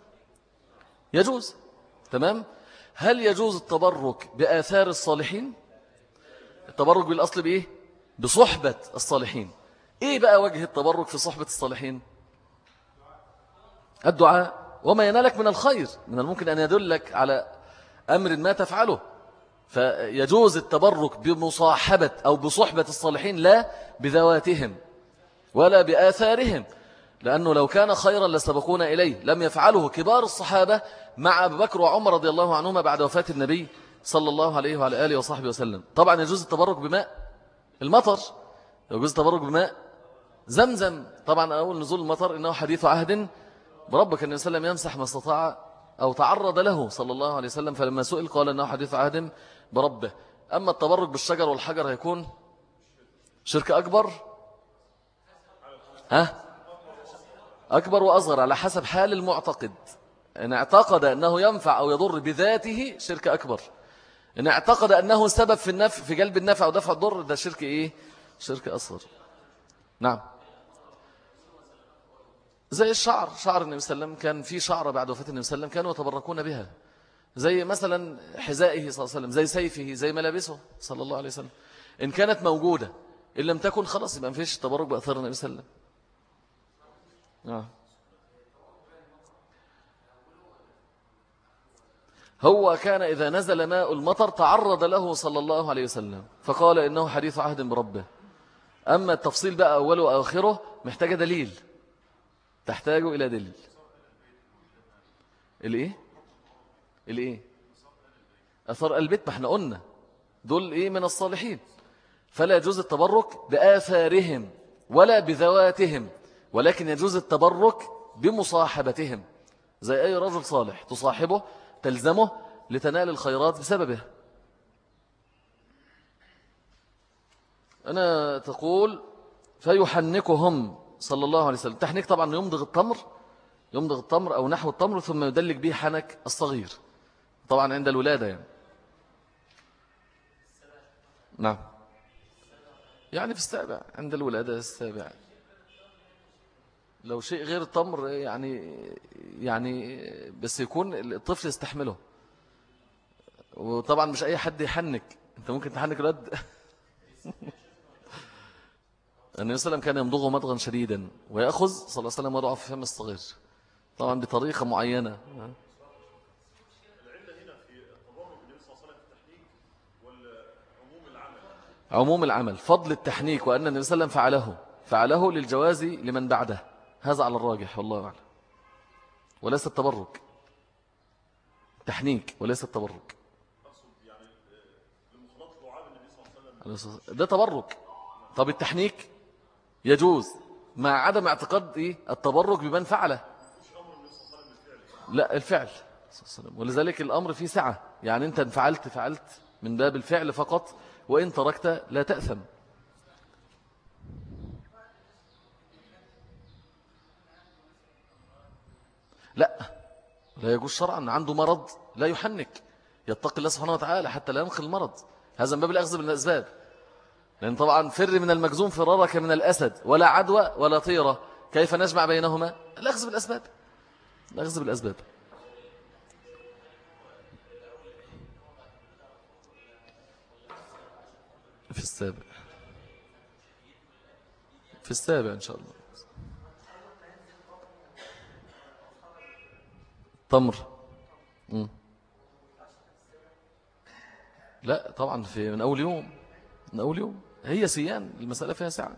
Speaker 1: يجوز تمام؟ هل يجوز التبرك بآثار الصالحين؟ التبرك بالأصل بإيه؟ بصحبة الصالحين. إيه بقى وجه التبرك في صحبة الصالحين؟ الدعاء. وما ينالك من الخير. من الممكن أن يدلك على أمر ما تفعله. فيجوز التبرك بمصاحبة أو بصحبة الصالحين لا بذواتهم ولا بآثارهم. لأنه لو كان خيرا لسبقونا إليه. لم يفعله كبار الصحابة مع أبو بكر وعمر رضي الله عنهما بعد وفاة النبي صلى الله عليه وعلى آله وصحبه وسلم. طبعا يجوز التبرك بماء المطر يجوز التبرك بماء زمزم. طبعا أول نزول المطر إنه حديث عهد بربك النبي صلى الله عليه وسلم يمسح ما استطاع أو تعرض له صلى الله عليه وسلم. فلما سئل قال أنه حديث عهد بربه. أما التبرك بالشجر والحجر هيكون شرك أكبر؟ ها؟ أكبر وأصغر على حسب حال المعتقد. إن اعتقد أنه ينفع أو يضر بذاته شرك أكبر. إن اعتقد أنه سبب في النفع في جلب النفع ودفع الضر ده شرك إيه؟ شرك أصغر. نعم. زي الشعر. شعر النبي صلى الله عليه وسلم كان في شعر بعد وفاة النبي صلى الله عليه وسلم كانوا يتبركون بها. زي مثلا حذائه صلى الله عليه وسلم زي سيفه زي ملابسه صلى الله عليه وسلم. إن كانت موجودة إن لم تكن خلاص يبقى ما فيش تبرك بأثار النبي صلى الله عليه وسلم. آه. هو كان إذا نزل ماء المطر تعرض له صلى الله عليه وسلم فقال إنه حديث عهد بربه. أما التفصيل بقى أوله وآخره محتاج دليل. تحتاج إلى دليل. الإيه؟ الإيه؟ أثر البيت ما إحنا قلنا. دول إيه؟ من الصالحين. فلا يجوز التبرك بآثارهم ولا بذواتهم. ولكن يجوز التبرك بمصاحبتهم. زي أي رجل صالح تصاحبه تلزمه لتنال الخيرات بسببه. أنا تقول فيحنكهم صلى الله عليه وسلم. تحنيك طبعا يمضغ التمر يمضغ التمر أو نحو التمر ثم يدلك به حنك الصغير. طبعا عند الولادة يعني. نعم. يعني في السابع عند الولادة السابع. لو شيء غير التمر يعني يعني بس يكون الطفل يستحمله. وطبعا مش أي حد يحنك. أنت ممكن تحنك الولد النبي صلى الله عليه وسلم كان يمضغه مضغا شديدا ويأخذ صلى الله عليه وسلم وضعه في فم الصغير. طبعا بطريقة معينة. عموم العمل فضل التحنيك وأن النبي صلى الله عليه وسلم فعله. فعله للجواز لمن بعده. هذا على الراجح والله أعلم. وليس التبرك. تحنيك وليس التبرك. ده تبرك. طب التحنيك؟ يجوز. مع عدم اعتقاد إيه؟ التبرك بمن فعله. لا الفعل. ولذلك الأمر فيه سعة. يعني أنت فعلت فعلت من باب الفعل فقط وإن تركت لا تأثم. لا. لا يجوز شرعا. عنده مرض لا يحنك. يتقي الله سبحانه وتعالى حتى لا ينخل المرض هذا من باب الأخذ بالأسباب لأن طبعا فر من المجزوم فرارك من الأسد. ولا عدوى ولا طيرة. كيف نجمع بينهما؟ الأخذ بالأسباب. الأخذ بالأسباب. في السابع. في السابع إن شاء الله. تمر لا طبعا في من أول يوم من أول يوم. هي سيان المسألة فيها ساعة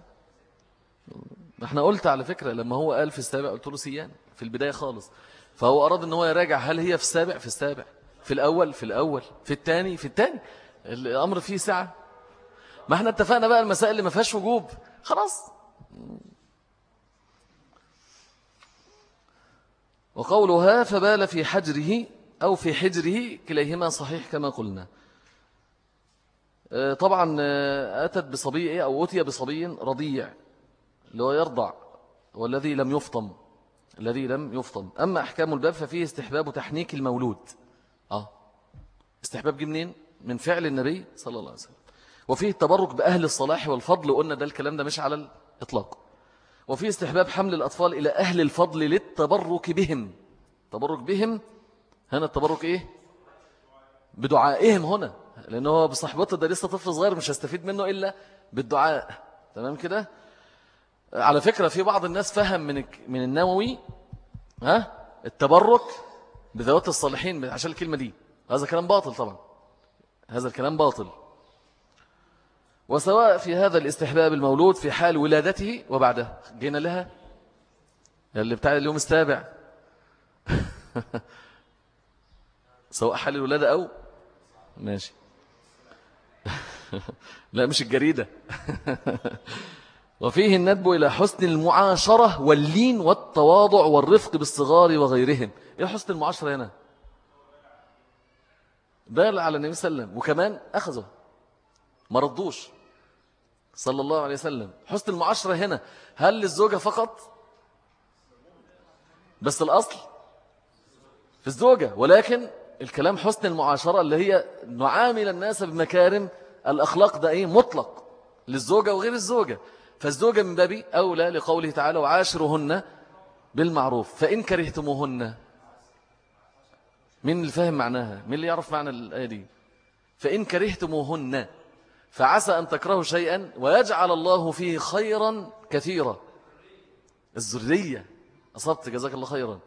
Speaker 1: إحنا قلت على فكرة لما هو قال في السابع قلت له سيان في البداية خالص. فهو أراد إن هو يراجع هل هي في السابع؟ في السابع. في الأول في الأول. في الثاني؟ في الثاني. الأمر فيه ساعة ما إحنا اتفقنا بقى المسائل اللي ما فيهاش وجوب. خلاص. وقولها فبال في حجره أو في حجره كليهما صحيح كما قلنا. آه، طبعا آه، أتت بصبي؟ أو أتي بصبي رضيع هو يرضع والذي لم يفطم الذي لم يفطم. أما أحكام الباب ففيه استحباب تحنيك المولود. آه. استحباب جه منين؟ من فعل النبي صلى الله عليه وسلم. وفيه التبرك بأهل الصلاح والفضل وقلنا ده الكلام ده مش على الإطلاق. وفيه استحباب حمل الأطفال إلى أهل الفضل للتبرك بهم. تبرك بهم؟ هنا التبرك إيه؟ بدعائهم هنا. لأنه بصحبته ده لسه طفل صغير مش هستفيد منه إلا بالدعاء. تمام كده؟ على فكرة في بعض الناس فهم من من النووي ها؟ التبرك بذوات الصالحين عشان الكلمة دي. هذا كلام باطل طبعا. هذا الكلام باطل. وسواء في هذا الاستحباب المولود في حال ولادته وبعده. جينا لها؟ اللي بتاع اليوم السابع. سواء حال الولادة أو؟ ماشي. لا مش الجريدة. وفيه الندب إلى حسن المعاشرة واللين والتواضع والرفق بالصغار وغيرهم. إيه حسن المعاشرة هنا؟ دال على النبي صلى الله عليه وسلم. وكمان أخذه. ما ردوش صلى الله عليه وسلم. حسن المعاشرة هنا. هل للزوجة فقط؟ بس الأصل في الزوجة. ولكن الكلام حسن المعاشرة اللي هي نعامل الناس بمكارم الأخلاق ده إيه؟ مطلق. للزوجة وغير الزوجة. فالزوجة من بابي أولى لقوله تعالى وعاشرهن بالمعروف. فإن كرهتموهن. مين اللي فاهم معناها؟ مين اللي يعرف معنى الآية دي؟ فإن كرهتموهن. فعسى أن تكرهوا شيئا ويجعل الله فيه خيرا كثيرا. الزرية أصبت جزاك الله خيرا.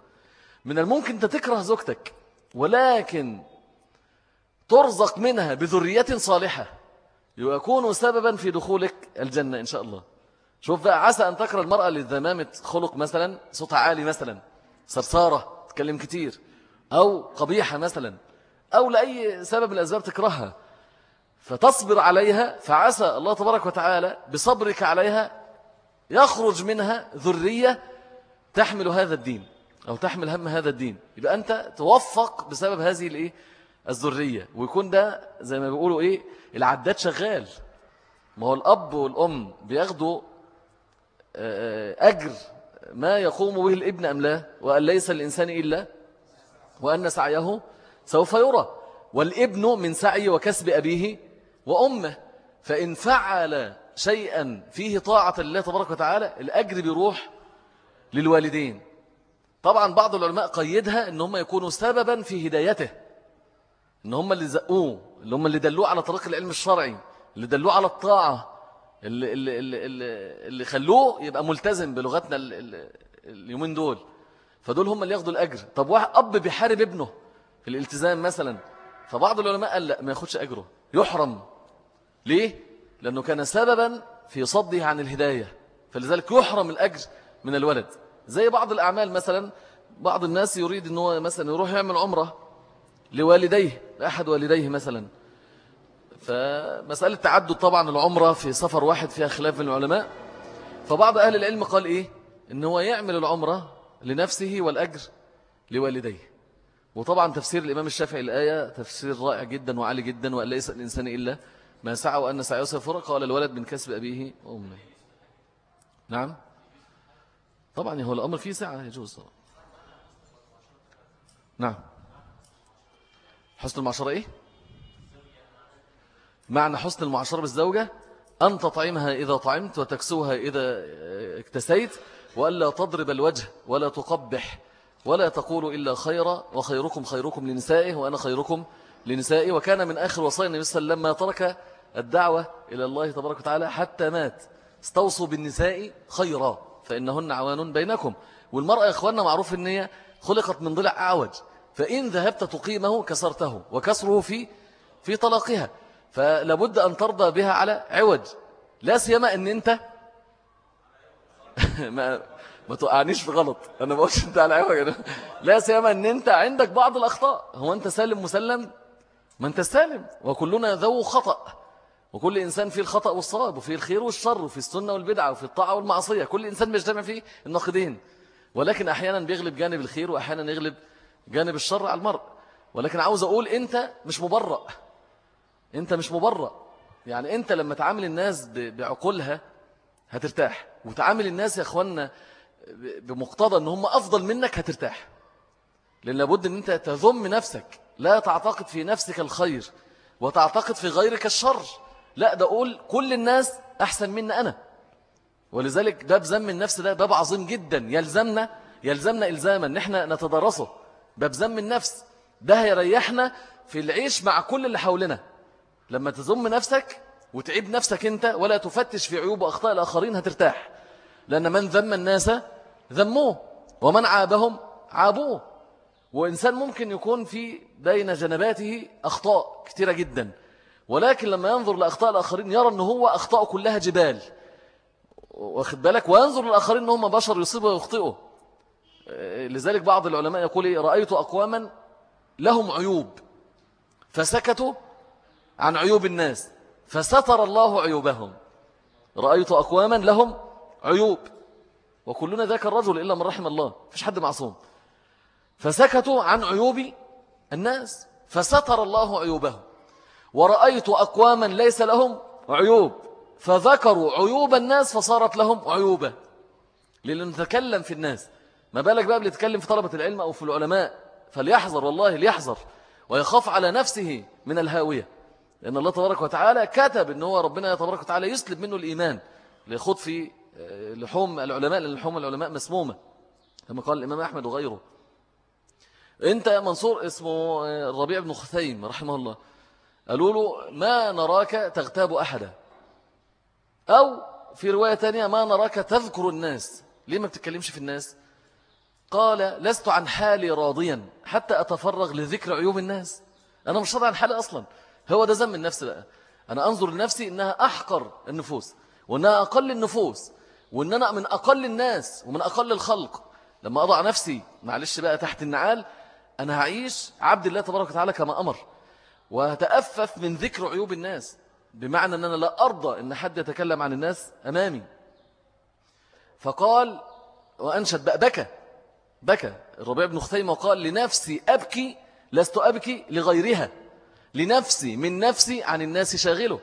Speaker 1: من الممكن أنت تكره زوجتك ولكن ترزق منها بذرية صالحة يكون سببا في دخولك الجنة إن شاء الله. شوف بقى عسى أن تكره المرأة لذمامة خلق مثلا صوتها عالي مثلا صرصارة تكلم كتير أو قبيحة مثلا أو لأي سبب من الأسباب تكرهها. فتصبر عليها فعسى الله تبارك وتعالى بصبرك عليها يخرج منها ذرية تحمل هذا الدين أو تحمل هم هذا الدين. يبقى أنت توفق بسبب هذه الإيه؟ الذرية. ويكون ده زي ما بيقولوا إيه؟ العداد شغال. ما هو الأب والأم بياخدوا آه، آه، أجر ما يقوم به الإبن أم لا؟ وأن ليس الإنسان إلا وأن سعيه سوف يرى. والإبن من سعي وكسب أبيه وأمه فإن فعل شيئا فيه طاعة لله تبارك وتعالى الأجر بيروح للوالدين. طبعا بعض العلماء قيدها إن هم يكونوا سببا في هدايته إن هم اللي زقوه اللي هم اللي دلوه على طريق العلم الشرعي اللي دلوه على الطاعة اللي, اللي, اللي, اللي خلوه يبقى ملتزم بلغتنا اليومين دول. فدول هم اللي ياخدوا الأجر. طب واحد أب بيحارب ابنه في الالتزام مثلا فبعض العلماء قال لا ما ياخدش أجره. يحرم. ليه؟ لأنه كان سببا في صده عن الهداية. فلذلك يحرم الأجر من الولد. زي بعض الأعمال مثلا بعض الناس يريد أنه مثلا يروح يعمل عمرة لوالديه لأحد والديه مثلا. فمسألة تعدد طبعا العمرة في سفر واحد فيها خلاف من العلماء. فبعض أهل العلم قال إيه؟ إن هو يعمل العمرة لنفسه والأجر لوالديه. وطبعا تفسير الإمام الشافعي الآية تفسير رائع جدا وعالي جدا وأن ليس الإنسان إلا ما سعى وأن سعيه سيفرق قال الولد من كسب أبيه وأمه. نعم؟ طبعا هو الأمر فيه سعة يجوز نعم. حسن المعشرة إيه؟ معنى حسن المعاشرة بالزوجة أن تطعمها إذا طعمت وتكسوها إذا اكتسيت وألا تضرب الوجه ولا تقبح ولا تقول إلا خيرا وخيركم خيركم لنسائه وأنا خيركم لنسائه وكان من آخر وصايا النبي صلى الله عليه وسلم لما ترك الدعوة إلى الله تبارك وتعالى حتى مات. استوصوا بالنساء خيرا فإنهن عوان بينكم. والمرأة يا إخواننا معروف أن هي خلقت من ضلع أعوج. فإن ذهبت تقيمه كسرته وكسره في في طلاقها. فلابد أن ترضى بها على عوج. لا سيما أن أنت ما, ما توقعنيش في غلط. أنا ما أنت على عوج. لا سيما أن أنت عندك بعض الأخطاء. هو أنت سالم مسلم؟ ما أنت سالم. وكلنا ذو خطأ. وكل إنسان فيه الخطأ والصواب وفيه الخير والشر وفي السنة والبدعة وفي الطاعة والمعصية. كل إنسان بيجتمع فيه النقدين ولكن أحيانا بيغلب جانب الخير وأحيانا يغلب جانب الشر على المرء. ولكن عاوز أقول أنت مش مبرأ. أنت مش مبرأ. يعني أنت لما تعامل الناس بعقولها هترتاح. وتعامل الناس يا أخوانا بمقتضى أن هم أفضل منك هترتاح. لأن لابد أن أنت تذم نفسك. لا تعتقد في نفسك الخير وتعتقد في غيرك الشر. لا ده أقول كل الناس أحسن مني أنا. ولذلك باب ذم النفس ده باب عظيم جدا. يلزمنا يلزمنا إلزاما. ان إحنا نتدرسه. باب ذم النفس ده هيريحنا في العيش مع كل اللي حولنا. لما تذم نفسك وتعيب نفسك أنت ولا تفتش في عيوب وأخطاء الآخرين هترتاح. لأن من ذم الناس ذموه. ومن عابهم عابوه. وإنسان ممكن يكون في بين جنباته أخطاء كثيرة جدا. ولكن لما ينظر لأخطاء الآخرين يرى أنه هو أخطاء كلها جبال. واخد بالك؟ وينظر للآخرين أنهم بشر يصيبوا ويخطئوا لذلك بعض العلماء يقول إيه؟ رأيت أقواما لهم عيوب. فسكتوا عن عيوب الناس. فستر الله عيوبهم. رأيت أقواما لهم عيوب. وكلنا ذاك الرجل إلا من رحم الله. فيش حد معصوم. فسكتوا عن عيوب الناس. فستر الله عيوبهم. ورأيت أقواما ليس لهم عيوب. فذكروا عيوب الناس فصارت لهم عيوبة. لنتكلم في الناس. ما بالك بقى بيتكلم في طلبة العلم أو في العلماء؟ فليحذر والله ليحذر. ويخاف على نفسه من الهاوية. لأن الله تبارك وتعالى كتب أن هو ربنا تبارك وتعالى يسلب منه الإيمان. ليخوض في آه، لحوم العلماء لأن لحوم العلماء مسمومة. كما قال الإمام أحمد وغيره. أنت منصور اسمه آه، الربيع بن خثيم رحمه الله. قالوا له ما نراك تغتاب أحدا. أو في رواية تانية ما نراك تذكر الناس. ليه ما بتتكلمش في الناس؟ قال لست عن حالي راضيا حتى أتفرغ لذكر عيوب الناس. أنا مش راضي عن حالي أصلا. هو ده ذم النفس بقى. أنا أنظر لنفسي إنها أحقر النفوس وإنها أقل النفوس وإن أنا من أقل الناس ومن أقل الخلق. لما أضع نفسي معلش بقى تحت النعال أنا هعيش عبد الله تبارك وتعالى كما أمر. وهتأفف من ذكر عيوب الناس بمعنى أن أنا لا أرضى أن حد يتكلم عن الناس أمامي. فقال وأنشد بقى بكى بكى. الربيع بن خثيمة قال لنفسي أبكي لست أبكي لغيرها. لنفسي من نفسي عن الناس شاغله.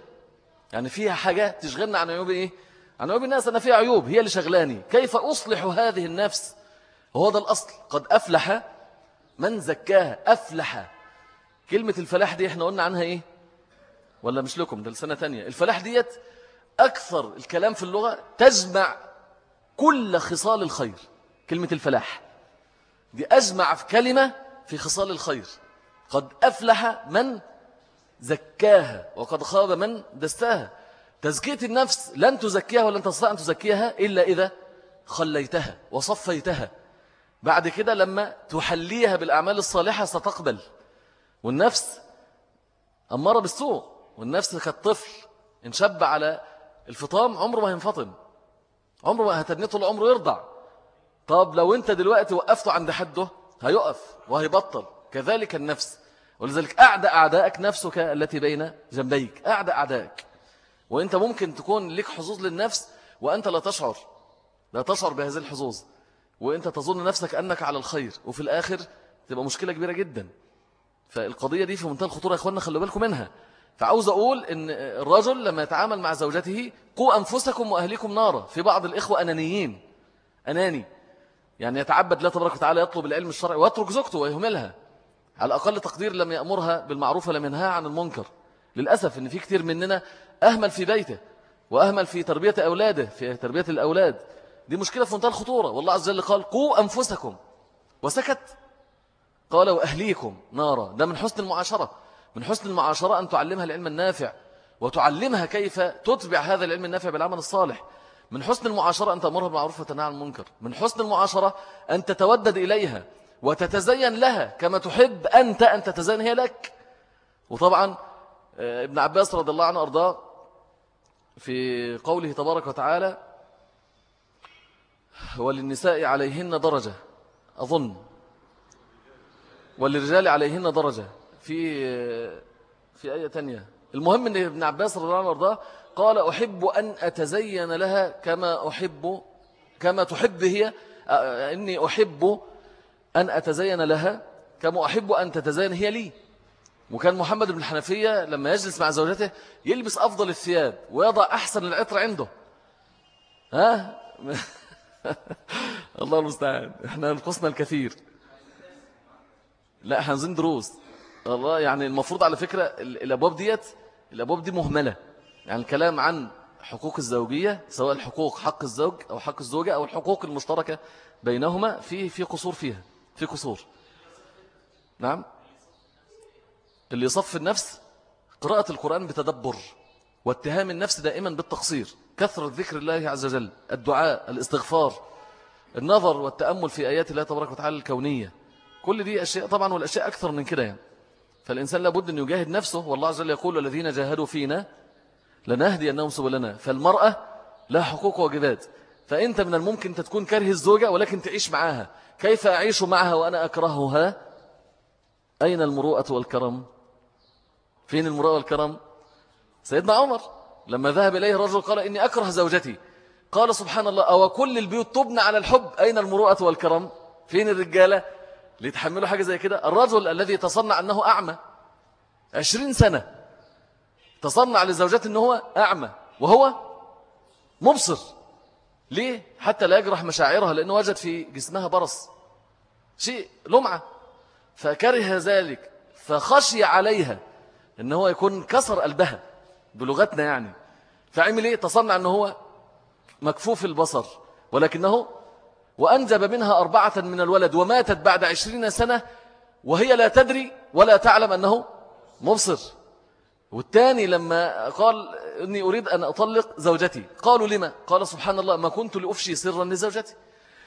Speaker 1: يعني فيها حاجة تشغلنا عن عيوب إيه؟ عن عيوب الناس أنا فيها عيوب هي اللي شغلاني كيف أصلح هذه النفس؟ هو ده الأصل. قد أفلح من زكاها. أفلح كلمة الفلاح دي إحنا قلنا عنها إيه؟ ولا مش لكم ده لسنة تانية. الفلاح ديت أكثر الكلام في اللغة تجمع كل خصال الخير. كلمة الفلاح دي أجمع في كلمة في خصال الخير. قد أفلح من زكاها وقد خاب من دستاها. تزكية النفس لن تزكيها ولن تستطيع أن تزكيها إلا إذا خليتها وصفيتها. بعد كده لما تحليها بالأعمال الصالحة ستقبل. والنفس أمارة بالسوء والنفس كالطفل إن شب على الفطام عمره ما ينفطم عمره ما هتنيه طول عمره يرضع. طب لو أنت دلوقتي وقفته عند حده هيقف وهيبطل. كذلك النفس. ولذلك أعدى أعدائك نفسك التي بين جنبيك. أعدى أعدائك وأنت ممكن تكون لك حظوظ للنفس وأنت لا تشعر. لا تشعر بهذه الحظوظ. وأنت تظن نفسك أنك على الخير. وفي الآخر تبقى مشكلة كبيرة جدا. فالقضية دي في منتهى الخطورة يا أخوانا خلوا بالكم منها. فعاوز أقول أن الرجل لما يتعامل مع زوجته قوا أنفسكم وأهليكم نارا. في بعض الإخوة أنانيين أناني. يعني يتعبد لا تبارك وتعالى يطلب العلم الشرعي ويترك زوجته ويهملها. على أقل تقدير لم يأمرها بالمعروف ولم ينهاها عن المنكر. للأسف أن في كثير مننا أهمل في بيته وأهمل في تربية أولاده في تربية الأولاد. دي مشكلة في منتهى الخطورة. والله عز وجل قال قوا أنفسكم. وسكت. قال وأهليكم نارا. ده من حسن المعاشرة. من حسن المعاشرة أن تعلمها العلم النافع وتعلمها كيف تتبع هذا العلم النافع بالعمل الصالح. من حسن المعاشرة أن تأمرها بالمعروف وتنهى عن المنكر. من حسن المعاشرة أن تتودد إليها وتتزين لها كما تحب أنت أن تتزين هي لك. وطبعا آه، ابن عباس رضي الله عنه أرضاه في قوله تبارك وتعالى وللنساء عليهن درجة. أظن. وللرجال عليهن درجة. في في آية تانية. المهم أن ابن عباس رضي الله عنه قال أحب أن أتزين لها كما أحب كما تحب هي آه، إني أحب أن أتزين لها كما أحب أن تتزين هي لي. وكان محمد بن الحنفية لما يجلس مع زوجته يلبس أفضل الثياب ويضع أحسن العطر عنده. ها؟ الله المستعان. إحنا نقصنا الكثير. لا إحنا نزين دروس. الله يعني المفروض على فكرة الأبواب ديت الأبواب دي مهملة. يعني الكلام عن حقوق الزوجية سواء الحقوق حق الزوج أو حق الزوجة أو الحقوق المشتركة بينهما في في قصور فيها في قصور. نعم. اللي يصف النفس قراءة القرآن بتدبر واتهام النفس دائما بالتقصير كثرة ذكر الله عز وجل الدعاء الاستغفار النظر والتأمل في آيات الله تبارك وتعالى الكونية. كل دي أشياء طبعا والأشياء أكثر من كده يعني. فالإنسان لابد أن يجاهد نفسه والله عز وجل يقول الذين جاهدوا فينا لنهدي أنهم سبلنا. فالمرأة لها حقوق وواجبات. فأنت من الممكن تكون كاره الزوجة ولكن تعيش معها كيف أعيش معها وأنا أكرهها؟ أين المروءة والكرم؟ فين المروءة والكرم؟ سيدنا عمر لما ذهب إليه رجل قال إني أكره زوجتي. قال سبحان الله أو كل البيوت تبنى على الحب. أين المروءة والكرم؟ فين الرجالة؟ ليتحملوا حاجة زي كده الرجل الذي تصنع أنه أعمى عشرين سنة تصنع لزوجته أنه هو أعمى وهو مبصر ليه؟ حتى لا يجرح مشاعرها لأنه وجد في جسمها برص شيء لمعة فكره ذلك فخشي عليها أنه هو يكون كسر قلبها بلغتنا يعني فعمل إيه؟ تصنع أنه هو مكفوف البصر ولكنه وأنجب منها أربعة من الولد وماتت بعد عشرين سنة وهي لا تدري ولا تعلم أنه مبصر. والثاني لما قال إني أريد أن أطلق زوجتي. قالوا لما؟ قال سبحان الله ما كنت لأفشي سرا لزوجتي.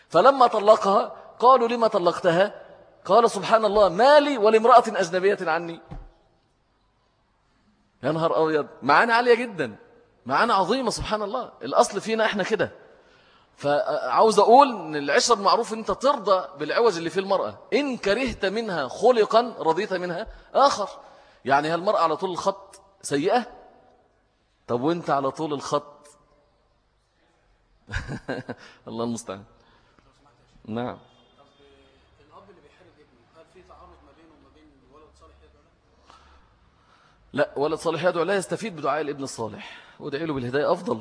Speaker 1: فلما طلقها قالوا لما طلقتها؟ قال سبحان الله مالي ولامرأة أجنبية عني. يا نهار أبيض معانا عالية جدا معانا عظيمة سبحان الله. الأصل فينا إحنا كده. فعاوز أقول أن العشرة المعروف أنت ترضى بالعوج اللي في المرأة. إن كرهت منها خلقا رضيت منها آخر. يعني هل المرأة على طول الخط سيئة؟ طب وإنت على طول الخط؟ الله المستعان. نعم. لا ولد صالح يدعو لا يستفيد بدعاء الابن الصالح. ودعي له بالهداية أفضل.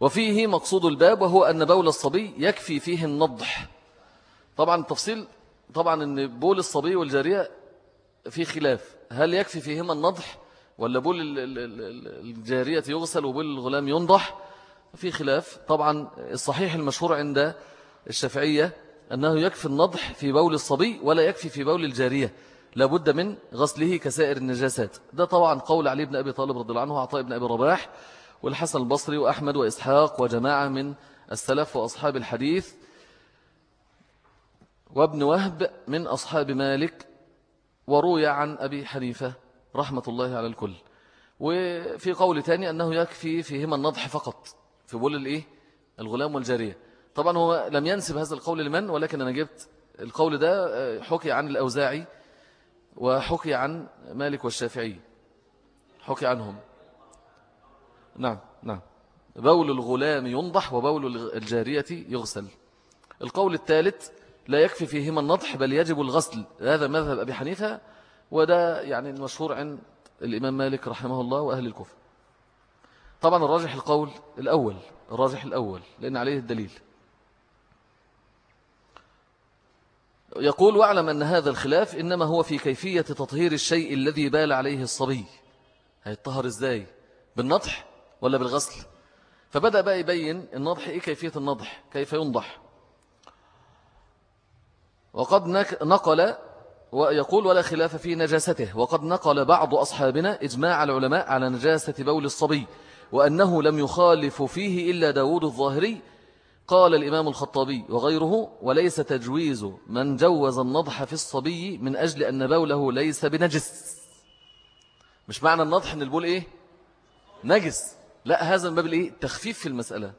Speaker 1: وفيه مقصود الباب وهو أن بول الصبي يكفي فيه النضح. طبعا التفصيل طبعا أن بول الصبي والجارية في خلاف. هل يكفي فيهما النضح ولا بول الجارية يغسل وبول الغلام ينضح؟ في خلاف. طبعا الصحيح المشهور عند الشافعية أنه يكفي النضح في بول الصبي ولا يكفي في بول الجارية لابد من غسله كسائر النجاسات. ده طبعا قول علي بن أبي طالب رضي الله عنه وعطاء بن أبي رباح. والحسن البصري وأحمد وإسحاق وجماعة من السلف وأصحاب الحديث وابن وهب من أصحاب مالك وروي عن أبي حنيفة رحمة الله على الكل. وفي قول تاني أنه يكفي فيهما النضح فقط في بول الإيه؟ الغلام والجارية. طبعا هو لم ينسب هذا القول لمن؟ ولكن أنا جبت القول ده آه، حكي عن الأوزاعي وحكي عن مالك والشافعي حكي عنهم. نعم نعم. بول الغلام ينضح وبول الجارية يغسل. القول الثالث لا يكفي فيهما النضح بل يجب الغسل. هذا مذهب أبي حنيفة وده يعني المشهور عند الإمام مالك رحمه الله وأهل الكوفة طبعا الراجح القول الأول الراجح الأول لأن عليه الدليل. يقول واعلم أن هذا الخلاف إنما هو في كيفية تطهير الشيء الذي بال عليه الصبي. هيتطهر إزاي؟ بالنضح ولا بالغسل. فبدأ بقى يبين النضح إيه كيفية النضح كيف ينضح. وقد نقل ويقول ولا خلاف في نجاسته. وقد نقل بعض أصحابنا إجماع العلماء على نجاسة بول الصبي وأنه لم يخالف فيه إلا داود الظاهري. قال الإمام الخطابي وغيره وليس تجويز من جوز النضح في الصبي من أجل أن بوله ليس بنجس. مش معنى النضح أن البول إيه؟ نجس. لا هذا من باب الإيه؟ تخفيف في المسألة.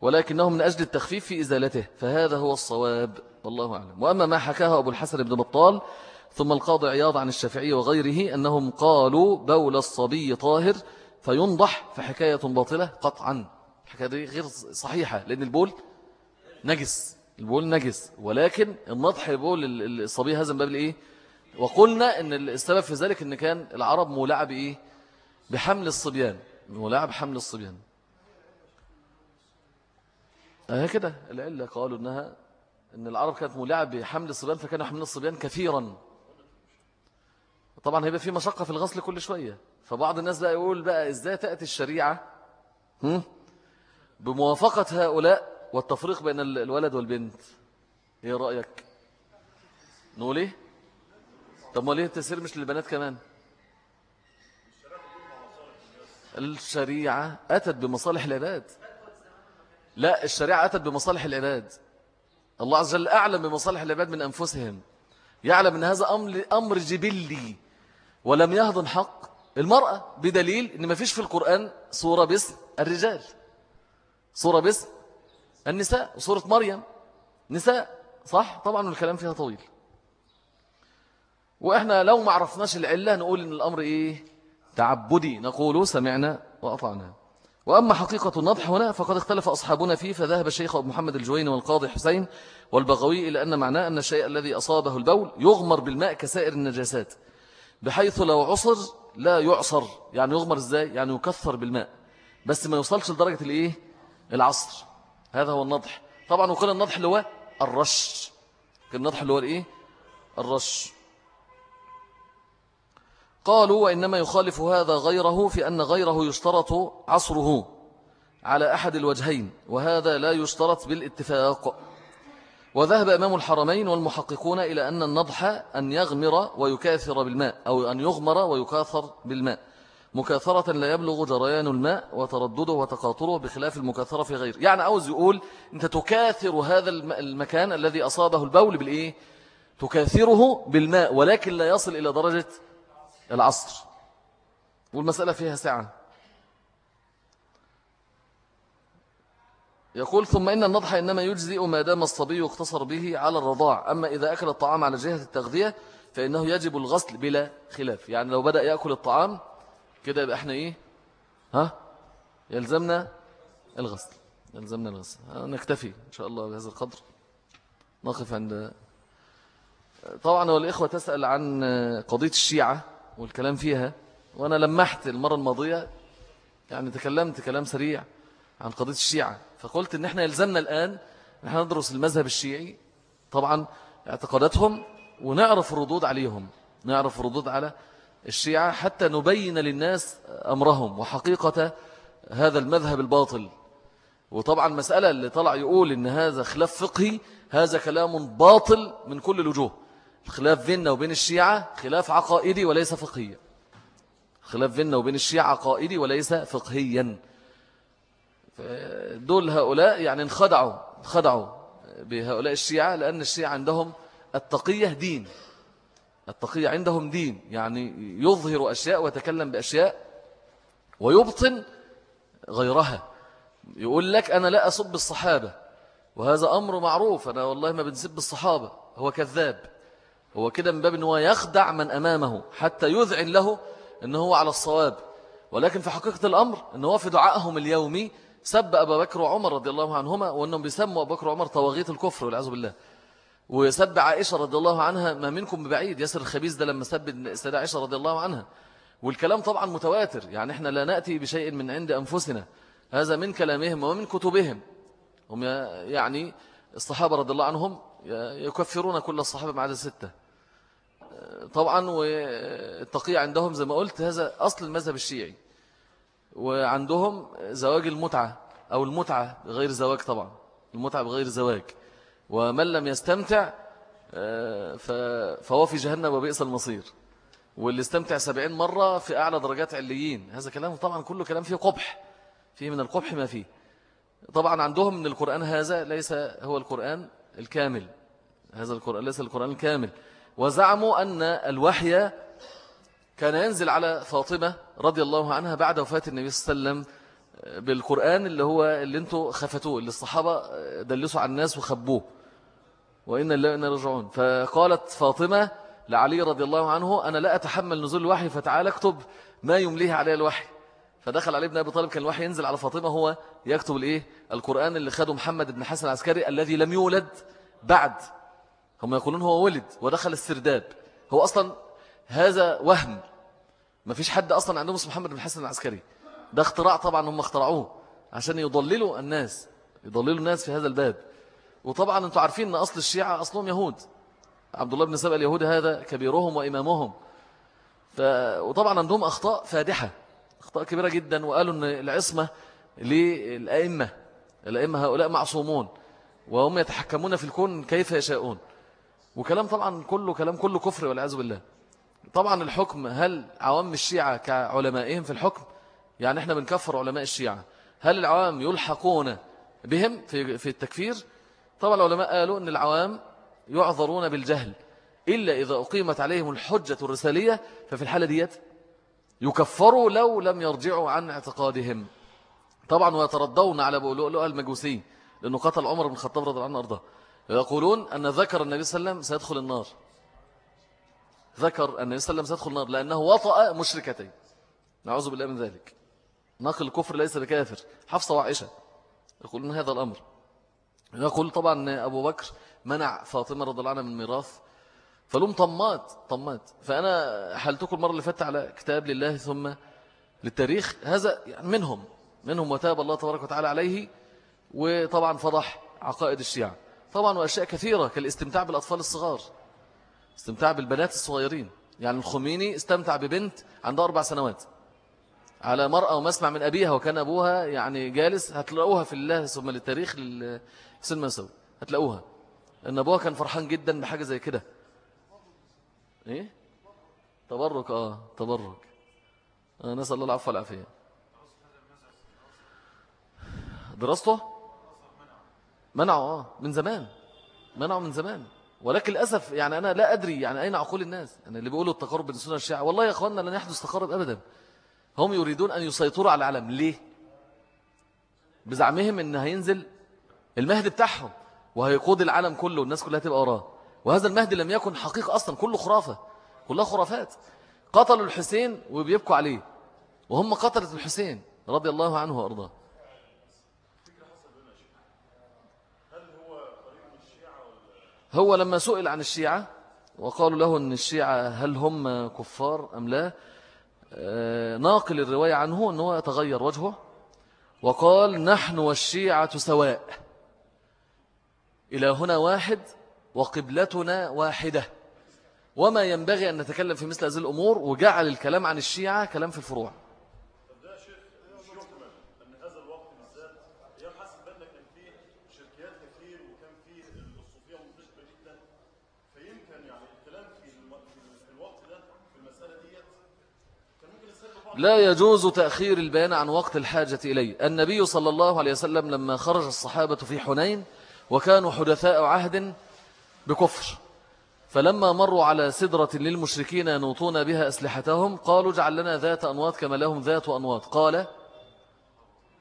Speaker 1: ولكنه من أجل التخفيف في إزالته. فهذا هو الصواب والله أعلم. وأما ما حكاه أبو الحسن بن بطال ثم القاضي عياض عن الشافعي وغيره أنهم قالوا بول الصبي طاهر فينضح فحكاية باطلة قطعا. الحكاية دي غير صحيحة لأن البول نجس. البول نجس. ولكن النضح بول الصبي هذا من باب الإيه؟ وقلنا أن السبب في ذلك أن كان العرب مولعة بإيه؟ بحمل الصبيان. مولعة بحمل الصبيان. هكذا العلة قالوا أنها أن العرب كانت مولعة بحمل الصبيان فكانوا يحملون الصبيان كثيرا. طبعا هيبقى في مشقة في الغسل كل شوية. فبعض الناس بقى يقول بقى إزاي تأتي الشريعة بموافقة هؤلاء والتفريق بين الولد والبنت. إيه رأيك؟ نقول إيه؟ طب ما ليه التسير مش للبنات كمان؟ الشريعة أتت بمصالح العباد. لا الشريعة أتت بمصالح العباد. الله عز وجل أعلم بمصالح العباد من أنفسهم. يعلم أن هذا أمر, أمر جبلي ولم يهضن حق. المرأة بدليل أن ما فيش في القرآن صورة باسم الرجال صورة باسم النساء وصورة مريم. نساء صح؟ طبعا الكلام فيها طويل. وإحنا لو ما عرفناش العلة نقول إن الأمر إيه؟ تعبدي. نقول سمعنا وأطعنا. وأما حقيقة النضح هنا فقد اختلف أصحابنا فيه فذهب الشيخ أبو محمد الجويني والقاضي حسين والبغوي إلى أن معناه أن الشيء الذي أصابه البول يغمر بالماء كسائر النجاسات بحيث لو عصر لا يعصر. يعني يغمر إزاي؟ يعني يكثر بالماء. بس ما يوصلش لدرجة الإيه؟ العصر. هذا هو النضح. طبعا وقال النضح اللي هو الرش. النضح اللي هو الإيه؟ الرش. قالوا وإنما يخالف هذا غيره في أن غيره يشترط عصره على أحد الوجهين وهذا لا يشترط بالاتفاق. وذهب أمام الحرمين والمحققون إلى أن النضح أن يغمر ويكاثر بالماء أو أن يغمر ويكاثر بالماء. مكاثرة لا يبلغ جريان الماء وتردده وتقاطره بخلاف المكاثرة في غيره. يعني عاوز يقول أنت تكاثر هذا المكان الذي أصابه البول بالإيه؟ تكاثره بالماء ولكن لا يصل إلى درجة العصر. والمسألة فيها ساعة. يقول ثم إن النضح إنما يجزئ ما دام الصبي يقتصر به على الرضاع. أما إذا أكل الطعام على جهة التغذية فإنه يجب الغسل بلا خلاف. يعني لو بدأ يأكل الطعام كده يبقى إحنا إيه؟ ها؟ يلزمنا الغسل. يلزمنا الغسل. نكتفي إن شاء الله بهذا القدر. نقف عند طبعا والإخوة تسأل عن قضية الشيعة. والكلام فيها. وأنا لمحت المرة الماضية يعني تكلمت كلام سريع عن قضية الشيعة. فقلت إن إحنا يلزمنا الآن نحن ندرس المذهب الشيعي. طبعا اعتقاداتهم ونعرف الردود عليهم. نعرف الردود على الشيعة حتى نبين للناس أمرهم وحقيقة هذا المذهب الباطل. وطبعا مسألة اللي طلع يقول إن هذا خلاف فقهي هذا كلام باطل من كل الوجوه. الخلاف بيننا وبين الشيعة خلاف عقائدي وليس فقهيا. خلاف بيننا وبين الشيعة عقائدي وليس فقهيا. دول هؤلاء يعني انخدعوا انخدعوا بهؤلاء الشيعة لأن الشيعة عندهم التقية دين. التقية عندهم دين يعني يظهر أشياء ويتكلم بأشياء ويبطن غيرها. يقول لك أنا لا أصب الصحابة وهذا أمر معروف أنا والله ما بنسب الصحابة هو كذاب. هو كده من باب أنه يخدع من أمامه حتى يذعن له أنه هو على الصواب. ولكن في حقيقة الأمر أنه في دعائهم اليومي سب أبا بكر وعمر رضي الله عنهما وأنهم بيسموا أبا بكر وعمر طواغيت الكفر والعياذ بالله. وسب عائشة رضي الله عنها ما منكم ببعيد. ياسر الخبيث ده لما سب السيدة عائشة رضي الله عنها. والكلام طبعا متواتر. يعني إحنا لا نأتي بشيء من عند أنفسنا. هذا من كلامهم ومن كتبهم. هم يعني الصحابة رضي الله عنهم يكفرون كل الصحابة ما عدا ستة طبعا والتقية عندهم زي ما قلت هذا أصل المذهب الشيعي. وعندهم زواج المتعة أو المتعة غير زواج طبعا المتعة بغير زواج. ومن لم يستمتع آه، فهو في جهنم وبئس المصير. واللي استمتع سبعين مرة في أعلى درجات عليين. هذا كلام طبعا كله كلام فيه قبح فيه من القبح ما فيه. طبعا عندهم من القرآن هذا ليس هو القرآن الكامل. هذا القرآن ليس القرآن الكامل. وزعموا أن الوحي كان ينزل على فاطمة رضي الله عنها بعد وفاة النبي صلى الله عليه وسلم بالقرآن اللي هو اللي أنتوا خفتوه اللي الصحابة دلسوا على الناس وخبوه. وإن الله إنا رجعون فقالت فاطمة لعلي رضي الله عنه أنا لا أتحمل نزول الوحي فتعال اكتب ما يمليه عليه الوحي. فدخل علي بن أبي طالب كان الوحي ينزل على فاطمة هو يكتب الإيه؟ القرآن اللي خده محمد بن حسن العسكري الذي لم يولد بعد هم يقولون هو ولد ودخل السرداب. هو أصلا هذا وهم. ما فيش حد أصلا عندهم اسمه محمد بن حسن العسكري. ده اختراع طبعا هم اخترعوه عشان يضللوا الناس يضللوا الناس في هذا الباب. وطبعا أنتم عارفين إن أصل الشيعة أصلهم يهود. عبد الله بن سبأ اليهود هذا كبيرهم وإمامهم. ف... وطبعا عندهم أخطاء فادحة أخطاء كبيرة جدا وقالوا أن العصمة للأئمة الأئمة هؤلاء معصومون وهم يتحكمون في الكون كيف يشاءون. وكلام طبعا كله كلام كله كفر والعياذ بالله. طبعا الحكم هل عوام الشيعة كعلمائهم في الحكم؟ يعني إحنا بنكفر علماء الشيعة. هل العوام يلحقون بهم في في التكفير؟ طبعا العلماء قالوا أن العوام يعذرون بالجهل. إلا إذا أقيمت عليهم الحجة الرسالية ففي الحالة ديت يكفروا لو لم يرجعوا عن اعتقادهم. طبعا ويتردون على بؤلؤلؤ المجوسي لأنه قتل عمر بن الخطاب رضي الله عنه أرضاه يقولون أن ذكر النبي صلى الله عليه وسلم سيدخل النار. ذكر أن النبي صلى الله عليه وسلم سيدخل النار لأنه وطأ مشركتين. نعوذ بالله من ذلك. نقل الكفر ليس بكافر. حفصة وعائشة يقولون هذا الأمر. يقول طبعا أبو بكر منع فاطمة رضي الله عنها من ميراث فلهم طمات طمات فأنا حلتكم المرة اللي فاتت على كتاب لله ثم للتاريخ. هذا يعني منهم. منهم وتاب الله تبارك وتعالى عليه. وطبعا فضح عقائد الشيعة. طبعا وأشياء كثيرة كالاستمتاع بالأطفال الصغار استمتاع بالبنات الصغيرين. يعني الخميني استمتع ببنت عندها أربع سنوات. على مرأة ومسمع من أبيها وكان أبوها يعني جالس هتلاقوها في الله ثم للتاريخ للسلم مسوي هتلاقوها. أن أبوها كان فرحان جدا بحاجة زي كده. إيه؟ تبرك آه تبرك. آه نسأل الله العفو والعافية. دراسته؟ منعه آه من زمان. منعه من زمان. ولكن للأسف يعني أنا لا أدري يعني أين عقول الناس. أنا اللي بيقولوا التقرب بين السنة والشيعة والله يا أخواننا لن يحدث تقرب أبدا. هم يريدون أن يسيطروا على العالم. ليه؟ بزعمهم أن هينزل المهد بتاعهم وهيقود العالم كله والناس كلها تبقى وراه. وهذا المهد لم يكن حقيقة أصلا كله خرافة كلها خرافات. قتلوا الحسين وبيبكوا عليه. وهم قتلت الحسين رضي الله عنه وأرضاه. هو لما سئل عن الشيعة وقالوا له أن الشيعة هل هم كفار أم لا آه، ناقل الرواية عنه أنه يتغير وجهه وقال نحن والشيعة سواء. إلى هنا واحد وقبلتنا واحدة. وما ينبغي أن نتكلم في مثل هذه الأمور وجعل الكلام عن الشيعة كلام في الفروع. لا يجوز تأخير البيان عن وقت الحاجة إليه النبي صلى الله عليه وسلم لما خرج الصحابة في حنين وكانوا حدثاء عهد بكفر. فلما مروا على سدرة للمشركين ينوطون بها أسلحتهم قالوا جعل لنا ذات أنواط كما لهم ذات أنواط. قال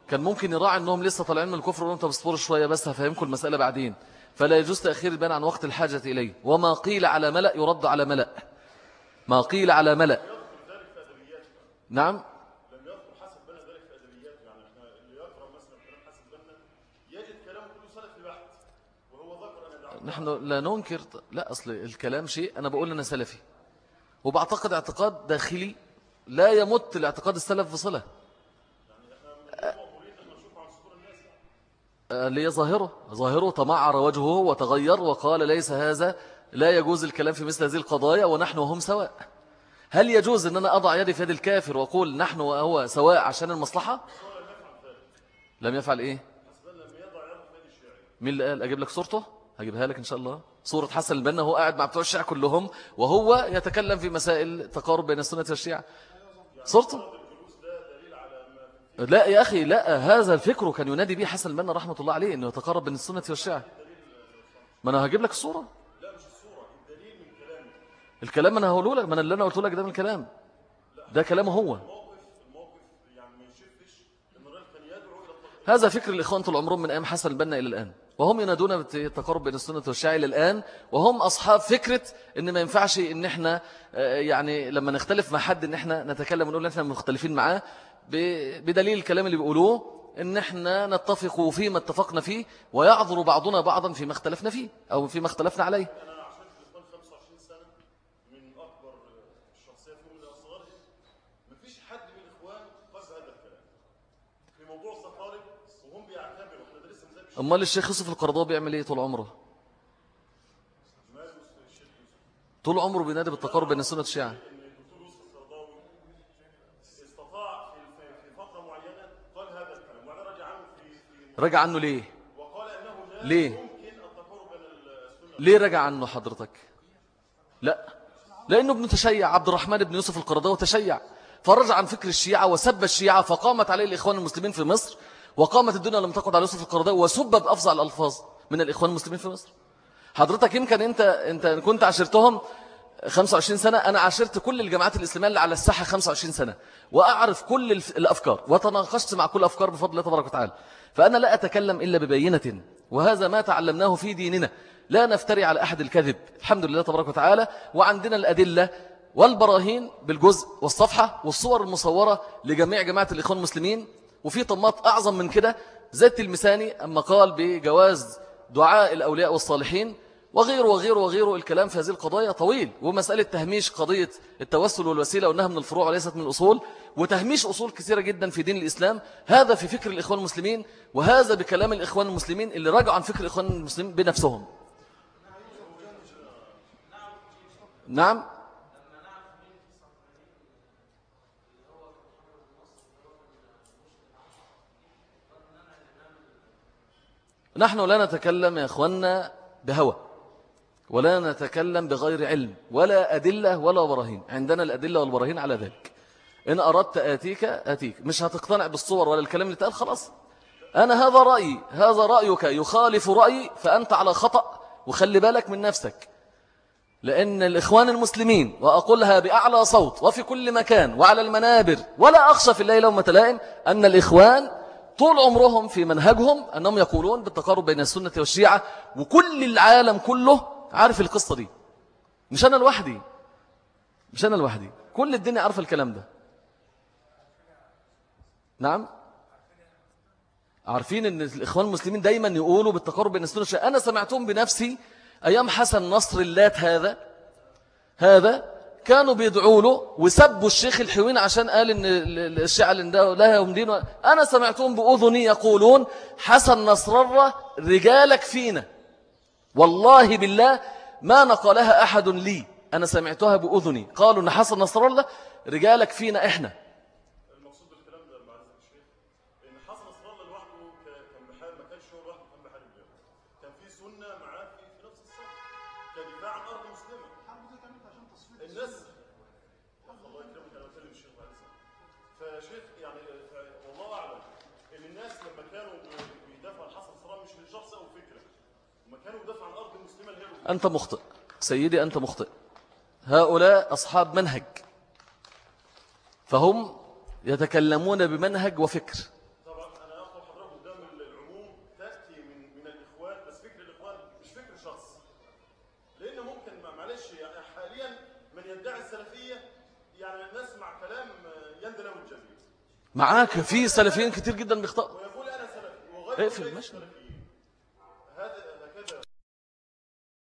Speaker 1: كان ممكن يراعي أنهم لسه طالعين من الكفر وأنت بصبروا شوية بس هفهمكم المسألة بعدين. فلا يجوز تأخير البيان عن وقت الحاجة إليه وما قيل على ملأ يرد على ملأ. ما قيل على ملأ. نعم. نحن لا ننكر لا أصل الكلام شيء أنا بقول أنا سلفي. وبعتقد اعتقاد داخلي لا يمت الاعتقاد السلف بصلة اللي هي ظاهرة ظاهره تمعر وجهه وتغير وقال ليس هذا لا يجوز الكلام في مثل هذه القضايا ونحن وهم سواء. هل يجوز أن أنا أضع يدي في يد الكافر وأقول نحن وهو سواء عشان المصلحة؟ لم يفعل إيه؟ مين اللي قال؟ أجيب لك صورته؟ هجيبها لك إن شاء الله. صورة حسن البنا هو قاعد مع بتوع الشيعة كلهم وهو يتكلم في مسائل تقارب بين السنة والشيعة. صورته؟ لا يا أخي لا هذا الفكر كان ينادي به حسن البنا رحمة الله عليه أنه يتقارب بين السنة والشيعة. ما أنا هجيب لك الصورة. الكلام ما أنا هقوله لك ما أنا اللي أنا قلت لك ده من الكلام. ده كلامه هو. هذا فكر الإخوان طول عمرهم من أيام حسن البنا إلى الآن. وهم ينادون بالتقارب بين السنة والشيعة إلى الآن وهم أصحاب فكرة إن ما ينفعش إن إحنا آه، يعني لما نختلف مع حد إن إحنا نتكلم ونقول إن إحنا مختلفين معاه بدليل الكلام اللي بيقولوه إن إحنا نتفق فيما اتفقنا فيه ويعذر بعضنا بعضا فيما اختلفنا فيه أو فيما اختلفنا عليه. أمال الشيخ يوسف القرضاوي بيعمل إيه طول عمره؟ طول عمره بينادي بالتقارب بين السنة والشيعة رجع عنه ليه؟ ليه؟ ليه رجع عنه حضرتك؟ لا. لأنه ابن تشيع عبد الرحمن بن يوسف القرضاوي تشيع فرجع عن فكر الشيعة وسب الشيعة فقامت عليه الإخوان المسلمين في مصر وقامت الدنيا لم تقعد على يوسف القرضاوي وسب بأفظع الألفاظ من الإخوان المسلمين في مصر. حضرتك يمكن أنت, أنت كنت عشرتهم 25 سنة أنا عاشرت كل الجماعات الإسلامية اللي على الساحة 25 سنة وأعرف كل الأفكار وتناقشت مع كل أفكار بفضل الله تبارك وتعالى. فأنا لا أتكلم إلا ببينة وهذا ما تعلمناه في ديننا. لا نفتري على أحد الكذب الحمد لله تبارك وتعالى. وعندنا الأدلة والبراهين بالجزء والصفحة والصور المصورة لجميع جماعة الإخوان المسلمين. وفي طمات أعظم من كده زي التلمساني أما قال بجواز دعاء الأولياء والصالحين وغيره وغيره وغيره الكلام في هذه القضايا طويل ومسألة تهميش قضية التوسل والوسيلة وأنها من الفروع وليست من الأصول وتهميش أصول كثيرة جدا في دين الإسلام هذا في فكر الإخوان المسلمين وهذا بكلام الإخوان المسلمين اللي رجعوا عن فكر الإخوان المسلمين بنفسهم. نعم. نحن لا نتكلم يا أخوانا بهوى ولا نتكلم بغير علم ولا أدلة ولا براهين عندنا الأدلة والبراهين على ذلك. إن أردت آتيك آتيك. مش هتقتنع بالصور ولا الكلام اللي تقال خلاص. أنا هذا رأيي هذا رأيك يخالف رأيي فأنت على خطأ وخلي بالك من نفسك. لأن الإخوان المسلمين وأقولها بأعلى صوت وفي كل مكان وعلى المنابر ولا أخشى في الليل وما تلائم أن الإخوان طول عمرهم في منهجهم أنهم يقولون بالتقارب بين السنة والشيعة وكل العالم كله عارف القصة دي. مش أنا لوحدي. مش أنا لوحدي. كل الدنيا عارفة الكلام ده. نعم؟ عارفين أن الإخوان المسلمين دايما يقولوا بالتقارب بين السنة والشيعة. أنا سمعتهم بنفسي أيام حسن نصر اللات هذا. هذا كانوا بيدعوا له وسبوا الشيخ الحوين عشان قال إن الشيعة لها يوم دين أنا سمعتهم بأذني يقولون حسن نصر الله رجالك فينا. والله بالله ما نقلها أحد لي. أنا سمعتها بأذني. قالوا أن حسن نصر الله رجالك فينا إحنا. أنت مخطئ. سيدي أنت مخطئ. هؤلاء أصحاب منهج. فهم يتكلمون بمنهج وفكر.
Speaker 2: طبعا اخذ حضرتك قدام العموم تأتي من من الإخوان بس فكر الإخوان مش فكر شخص. لأن ممكن معلش يعني حاليا من يدعي السلفية يعني نسمع كلام يندى له الجميع.
Speaker 1: معاك في سلفيين كتير جدا بيخطئوا
Speaker 2: ويقول أنا سلفي وغير
Speaker 1: اقفل ماشي.
Speaker 2: سلفي.